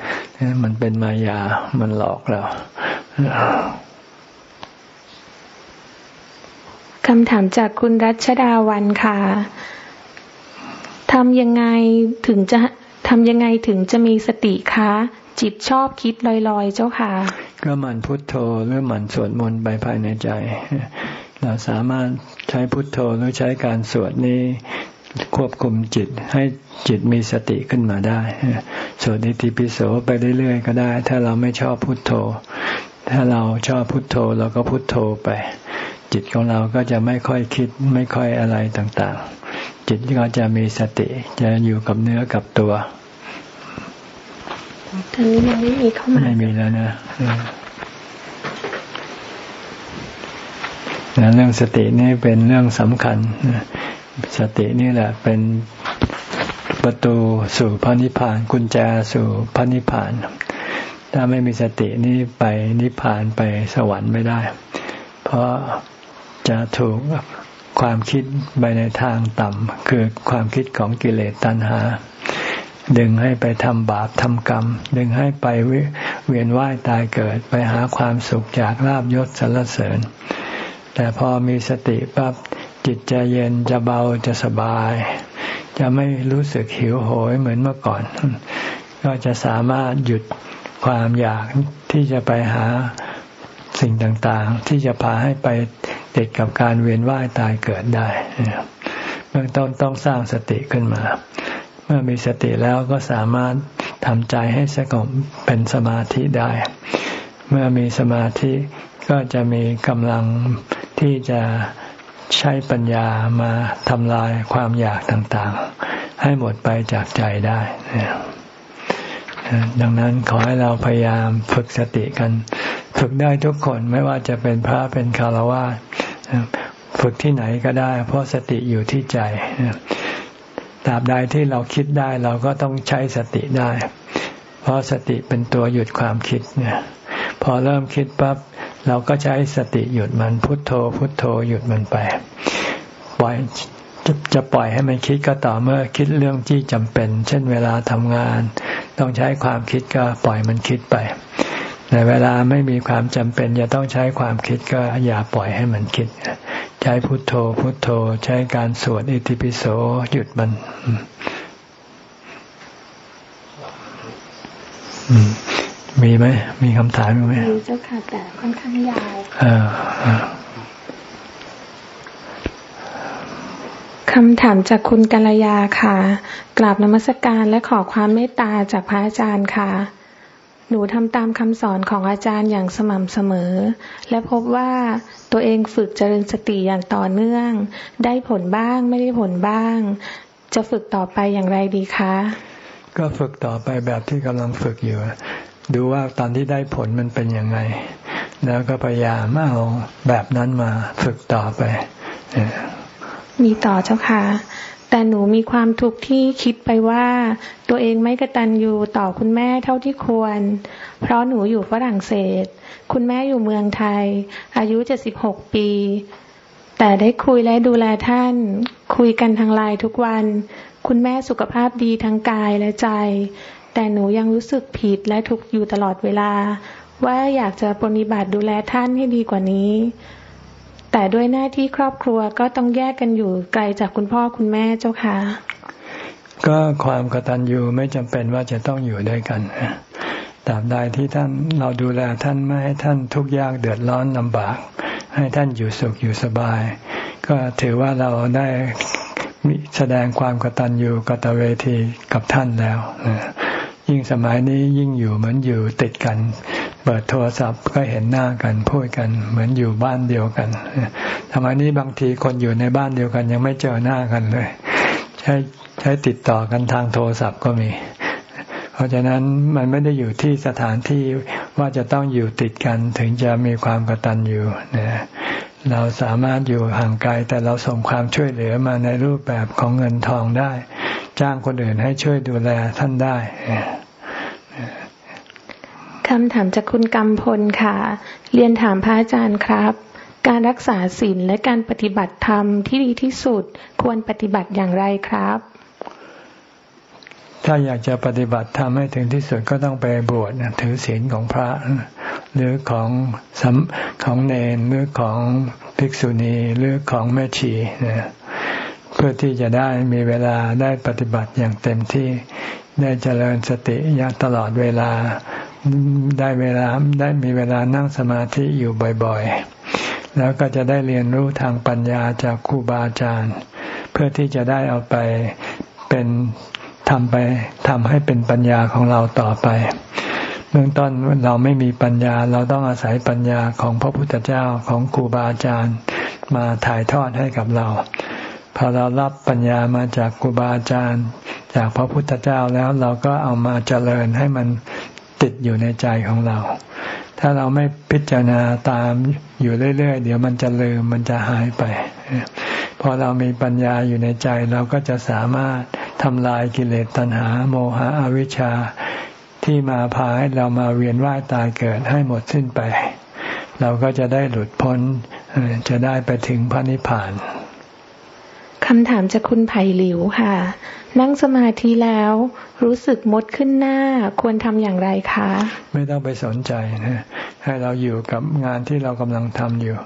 มันเป็นมายา มันหลอกเราคำถามจากคุณรัชดาวันค่ะทำยังไงถึงจะทำยังไงถึงจะมีสติคะจิตชอบคิดลอยๆ เจ้าค่ะ ก็หมั่นพุทโธหรือหมั่นสวดมนต์ไปภายในใจ เราสามารถ ใช้พุทโธหรือใช้การสวดนี้ควบคุมจิตให้จิตมีสติขึ้นมาได้สวดอิติปิโสไปเรื่อยๆก็ได้ ถ้าเราไม่ชอบพุทโธ ถ้าเราชอบพุทโธเราก็พุทโธไป จิตของเราก็จะไม่ค่อยคิดไม่ค่อยอะไรต่างๆ จิตก็จะมีสติ จะอยู่กับเนื้อกับตัวทางนี้ยังไม่มีเข้ามาไม่มีแล้วนะ นะเรื่องสตินี่เป็นเรื่องสำคัญ สตินี่แหละเป็นประตูสู่พระนิพพานกุญแจสู่พระนิพพาน ถ้าไม่มีสตินี้ไปนิพพานไปสวรรค์ไม่ได้ เพราะจะถูกความคิดไปในทางต่ำคือความคิดของกิเลสตัณหา ดึงให้ไปทำบาปทำกรรม ดึงให้ไปเวียนว่ายตายเกิดไปหาความสุขจากลาบยศสรรเสริญ แต่พอมีสติปั๊บจิตจะเย็นจะเบาจะสบาย จะไม่รู้สึกหิวโหยเหมือนเมื่อก่อน ก็จะสามารถหยุดความอยากที่จะไปหาสิ่งต่างๆ ที่จะพาให้ไปติดกับการเวียนว่ายตายเกิดได้เบื้องต้นต้องสร้างสติขึ้นมา เมื่อมีสติแล้วก็สามารถทำใจให้สงบเป็นสมาธิได้ เมื่อมีสมาธิก็จะมีกำลัง ที่จะใช้ปัญญามาทำลายความอยากต่างๆ ให้หมดไปจากใจได้ดังนั้นขอให้เราพยายามฝึกสติกัน ฝึกได้ทุกคนไม่ว่าจะเป็นพระเป็นคารวะฝึกที่ไหนก็ได้ เพราะสติอยู่ที่ใจตราบใดที่เราคิดได้เราก็ต้องใช้สติได้ เพราะสติเป็นตัวหยุดความคิดเนี่ย พอเริ่มคิดปั๊บ เราก็ใช้สติหยุดมันพุทโธ พุทโธหยุดมันไปปล่อยจะจะปล่อยให้มันคิดก็ต่อเมื่อคิดเรื่องที่จำเป็น เช่นเวลาทำงาน ต้องใช้ความคิดก็ปล่อยมันคิดไปแต่เวลาไม่มีความจำเป็นจะต้องใช้ความคิดก็อย่าปล่อยให้มันคิด ใช้พุทโธ พุทโธ ใช้การสวดอิติปิโสหยุดมัน มีไหม มีคำถามไหมมีเจ้าค่ะแต่ค่อนข้างยาวคำถามจากคุณกัลยาค่ะ กราบนมัสการและขอความเมตตาจากพระอาจารย์ค่ะ หนูทำตามคำสอนของอาจารย์อย่างสม่ำเสมอ และพบว่าตัวเองฝึกเจริญสติอย่างต่อเนื่อง ได้ผลบ้างไม่ได้ผลบ้าง จะฝึกต่อไปอย่างไรดีคะก็ฝึกต่อไปแบบที่กำลังฝึกอยู่ ดูว่าตอนที่ได้ผลมันเป็นยังไง แล้วก็พยายามเอาแบบนั้นมาฝึกต่อไป มีต่อเจ้าค่ะ แต่หนูมีความทุกข์ที่คิดไปว่า ตัวเองไม่กระตันอยู่ต่อคุณแม่เท่าที่ควร เพราะหนูอยู่ฝรั่งเศส คุณแม่อยู่เมืองไทย อายุเจ็ดสิบหกปี แต่ได้คุยและดูแลท่าน คุยกันทางไลน์ทุกวัน คุณแม่สุขภาพดีทั้งกายและใจ แต่หนูยังรู้สึกผิดและทุกข์อยู่ตลอดเวลา ว่าอยากจะปฏิบัติดูแลท่านให้ดีกว่านี้ แต่ด้วยหน้าที่ครอบครัวก็ต้องแยกกันอยู่ไกลจากคุณพ่อคุณแม่เจ้าค่ะ ก็ความกตัญญูไม่จำเป็นว่าจะต้องอยู่ด้วยกันตราบใดที่ท่านเราดูแลท่านไม่ให้ท่านทุกข์ยากเดือดร้อนลำบาก ให้ท่านอยู่สุขอยู่สบาย ก็ถือว่าเราได้แสดงความกตัญญูกตเวทีกับท่านแล้ว ยิ่งสมัยนี้ยิ่งอยู่เหมือนอยู่ติดกัน เปิดโทรศัพท์ก็เห็นหน้ากันพูดกัน เหมือนอยู่บ้านเดียวกันทำไมนี้บางทีคนอยู่ในบ้านเดียวกัน ยังไม่เจอหน้ากันเลย ใช้ใช้ติดต่อกันทางโทรศัพท์ก็มี เพราะฉะนั้นมันไม่ได้อยู่ที่สถานที่ว่าจะต้องอยู่ติดกันถึงจะมีความกตัญญูนะ เราสามารถอยู่ห่างไกลแต่เราส่งความช่วยเหลือมาในรูปแบบของเงินทองได้ จ้างคนอื่นให้ช่วยดูแลท่านได้คำถามจากคุณกำพลค่ะ เรียนถามพระอาจารย์ครับ การรักษาศีลและการปฏิบัติธรรมที่ดีที่สุดควรปฏิบัติอย่างไรครับ ถ้าอยากจะปฏิบัติธรรมให้ถึงที่สุดก็ต้องไปบวชถือศีลของพระ หรือของสัมของเนนหรือของภิกษุณีหรือของแม่ชีนะเพื่อที่จะได้มีเวลาได้ปฏิบัติอย่างเต็มที่ได้เจริญสติอย่างตลอดเวลาได้เวลาได้มีเวลานั่งสมาธิอยู่บ่อยๆ แล้วก็จะได้เรียนรู้ทางปัญญาจากครูบาอาจารย์ เพื่อที่จะได้เอาไปเป็นทำไปทำให้เป็นปัญญาของเราต่อไป บื้องต้นเราไม่มีปัญญา เราต้องอาศัยปัญญาของพระพุทธเจ้าของครูบาอาจารย์มาถ่ายทอดให้กับเรา พอเรารับปัญญามาจากครูบาอาจารย์ จากพระพุทธเจ้าแล้วเราก็เอามาเจริญให้มันติดอยู่ในใจของเรา ถ้าเราไม่พิจารณาตามอยู่เรื่อยๆ เดี๋ยวมันจะลืมมันจะหายไป พอเรามีปัญญาอยู่ในใจเราก็จะสามารถทำลายกิเลสตัณหา โมหะอวิชชา ที่มาพาให้เรามาเวียนว่ายตายเกิดให้หมดสิ้นไป เราก็จะได้หลุดพ้นจะได้ไปถึงพระนิพพานคำถามจากคุณไผ่หลิวค่ะ นั่งสมาธิแล้ว รู้สึกมดขึ้นหน้าควรทำอย่างไรคะ ไม่ต้องไปสนใจนะให้เราอยู่กับงานที่เรากำลังทำอยู่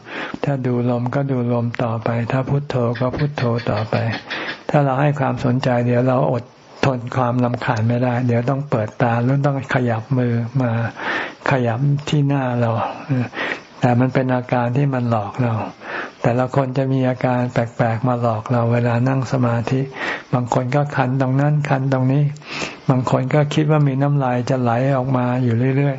ถ้าดูลมก็ดูลมต่อไป ถ้าพุโทโธก็พุโทโธต่อไป ถ้าเราให้ความสนใจเดี๋ยวเราอด ทนความลำคาญไม่ได้ เดี๋ยวต้องเปิดตาหรือต้องขยับมือมาขยับที่หน้าเราแต่มันเป็นอาการที่มันหลอกเรา แต่ละคนจะมีอาการแปลกๆมาหลอกเราเวลานั่งสมาธิ บางคนก็คันตรงนั้นคันตรงนี้ บางคนก็คิดว่ามีน้ำลายจะไหลออกมาอยู่เรื่อย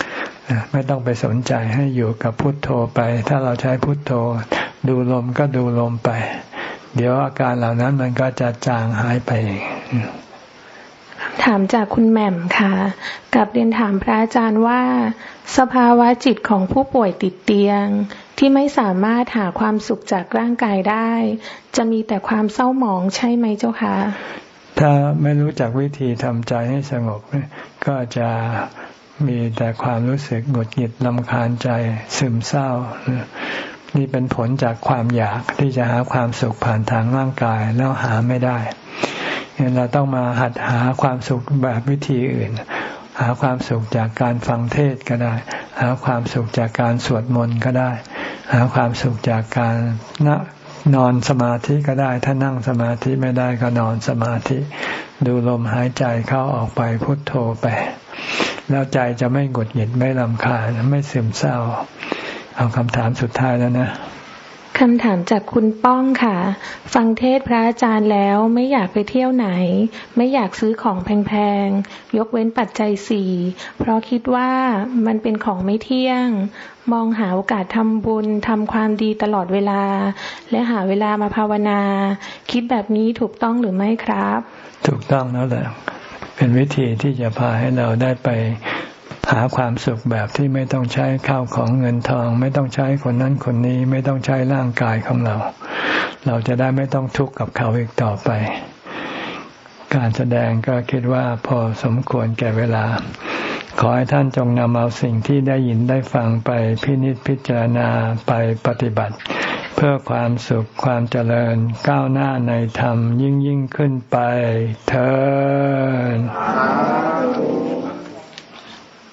ๆไม่ต้องไปสนใจให้อยู่กับพุทโธไป ถ้าเราใช้พุทโธ ดูลมก็ดูลมไป เดี๋ยวอาการเหล่านั้นมันก็จะจางหายไปเอง ถามจากคุณแหม่มค่ะกับเรียนถามพระอาจารย์ว่า สภาวะจิตของผู้ป่วยติดเตียง ที่ไม่สามารถหาความสุขจากร่างกายได้ จะมีแต่ความเศร้าหมองใช่ไหมเจ้าคะถ้าไม่รู้จักวิธีทำใจให้สงบก็จะมีแต่ความรู้สึกหงุดหงิดลำคาญใจซึมเศร้า นี่เป็นผลจากความอยากที่จะหาความสุขผ่านทางร่างกายแล้วหาไม่ได้ เราต้องมาหัดหาความสุขแบบวิธีอื่น หาความสุขจากการฟังเทศก็ได้ หาความสุขจากการสวดมนต์ก็ได้ หาความสุขจากการนนอนสมาธิก็ได้ ถ้านั่งสมาธิไม่ได้ก็นอนสมาธิ ดูลมหายใจเข้าออกไปพุทโธไป แล้วใจจะไม่กดหยิดไม่ลำคาญไม่ซึมเศร้า เอาคำถามสุดท้ายแล้วนะ คำถามจากคุณป้องค่ะ ฟังเทศพระอาจารย์แล้วไม่อยากไปเที่ยวไหน ไม่อยากซื้อของแพงๆ ยกเว้นปัจจัยสี่เพราะคิดว่ามันเป็นของไม่เที่ยง มองหาโอกาสทำบุญทำความดีตลอดเวลา และหาเวลามาภาวนา คิดแบบนี้ถูกต้องหรือไม่ครับ ถูกต้องแล้วแหละเป็นวิธีที่จะพาให้เราได้ไป หาความสุขแบบที่ไม่ต้องใช้ข้าวของเงินทอง ไม่ต้องใช้คนนั้นคนนี้ไม่ต้องใช้ร่างกายของเรา เราจะได้ไม่ต้องทุกข์กับเขาอีกต่อไป การแสดงก็คิดว่าพอสมควรแก่เวลา ขอให้ท่านจงนำเอาสิ่งที่ได้ยินได้ฟังไปพินิจพิจารณาไปปฏิบัติ เพื่อความสุขความเจริญก้าวหน้าในธรรมยิ่งยิ่งขึ้นไปเธอ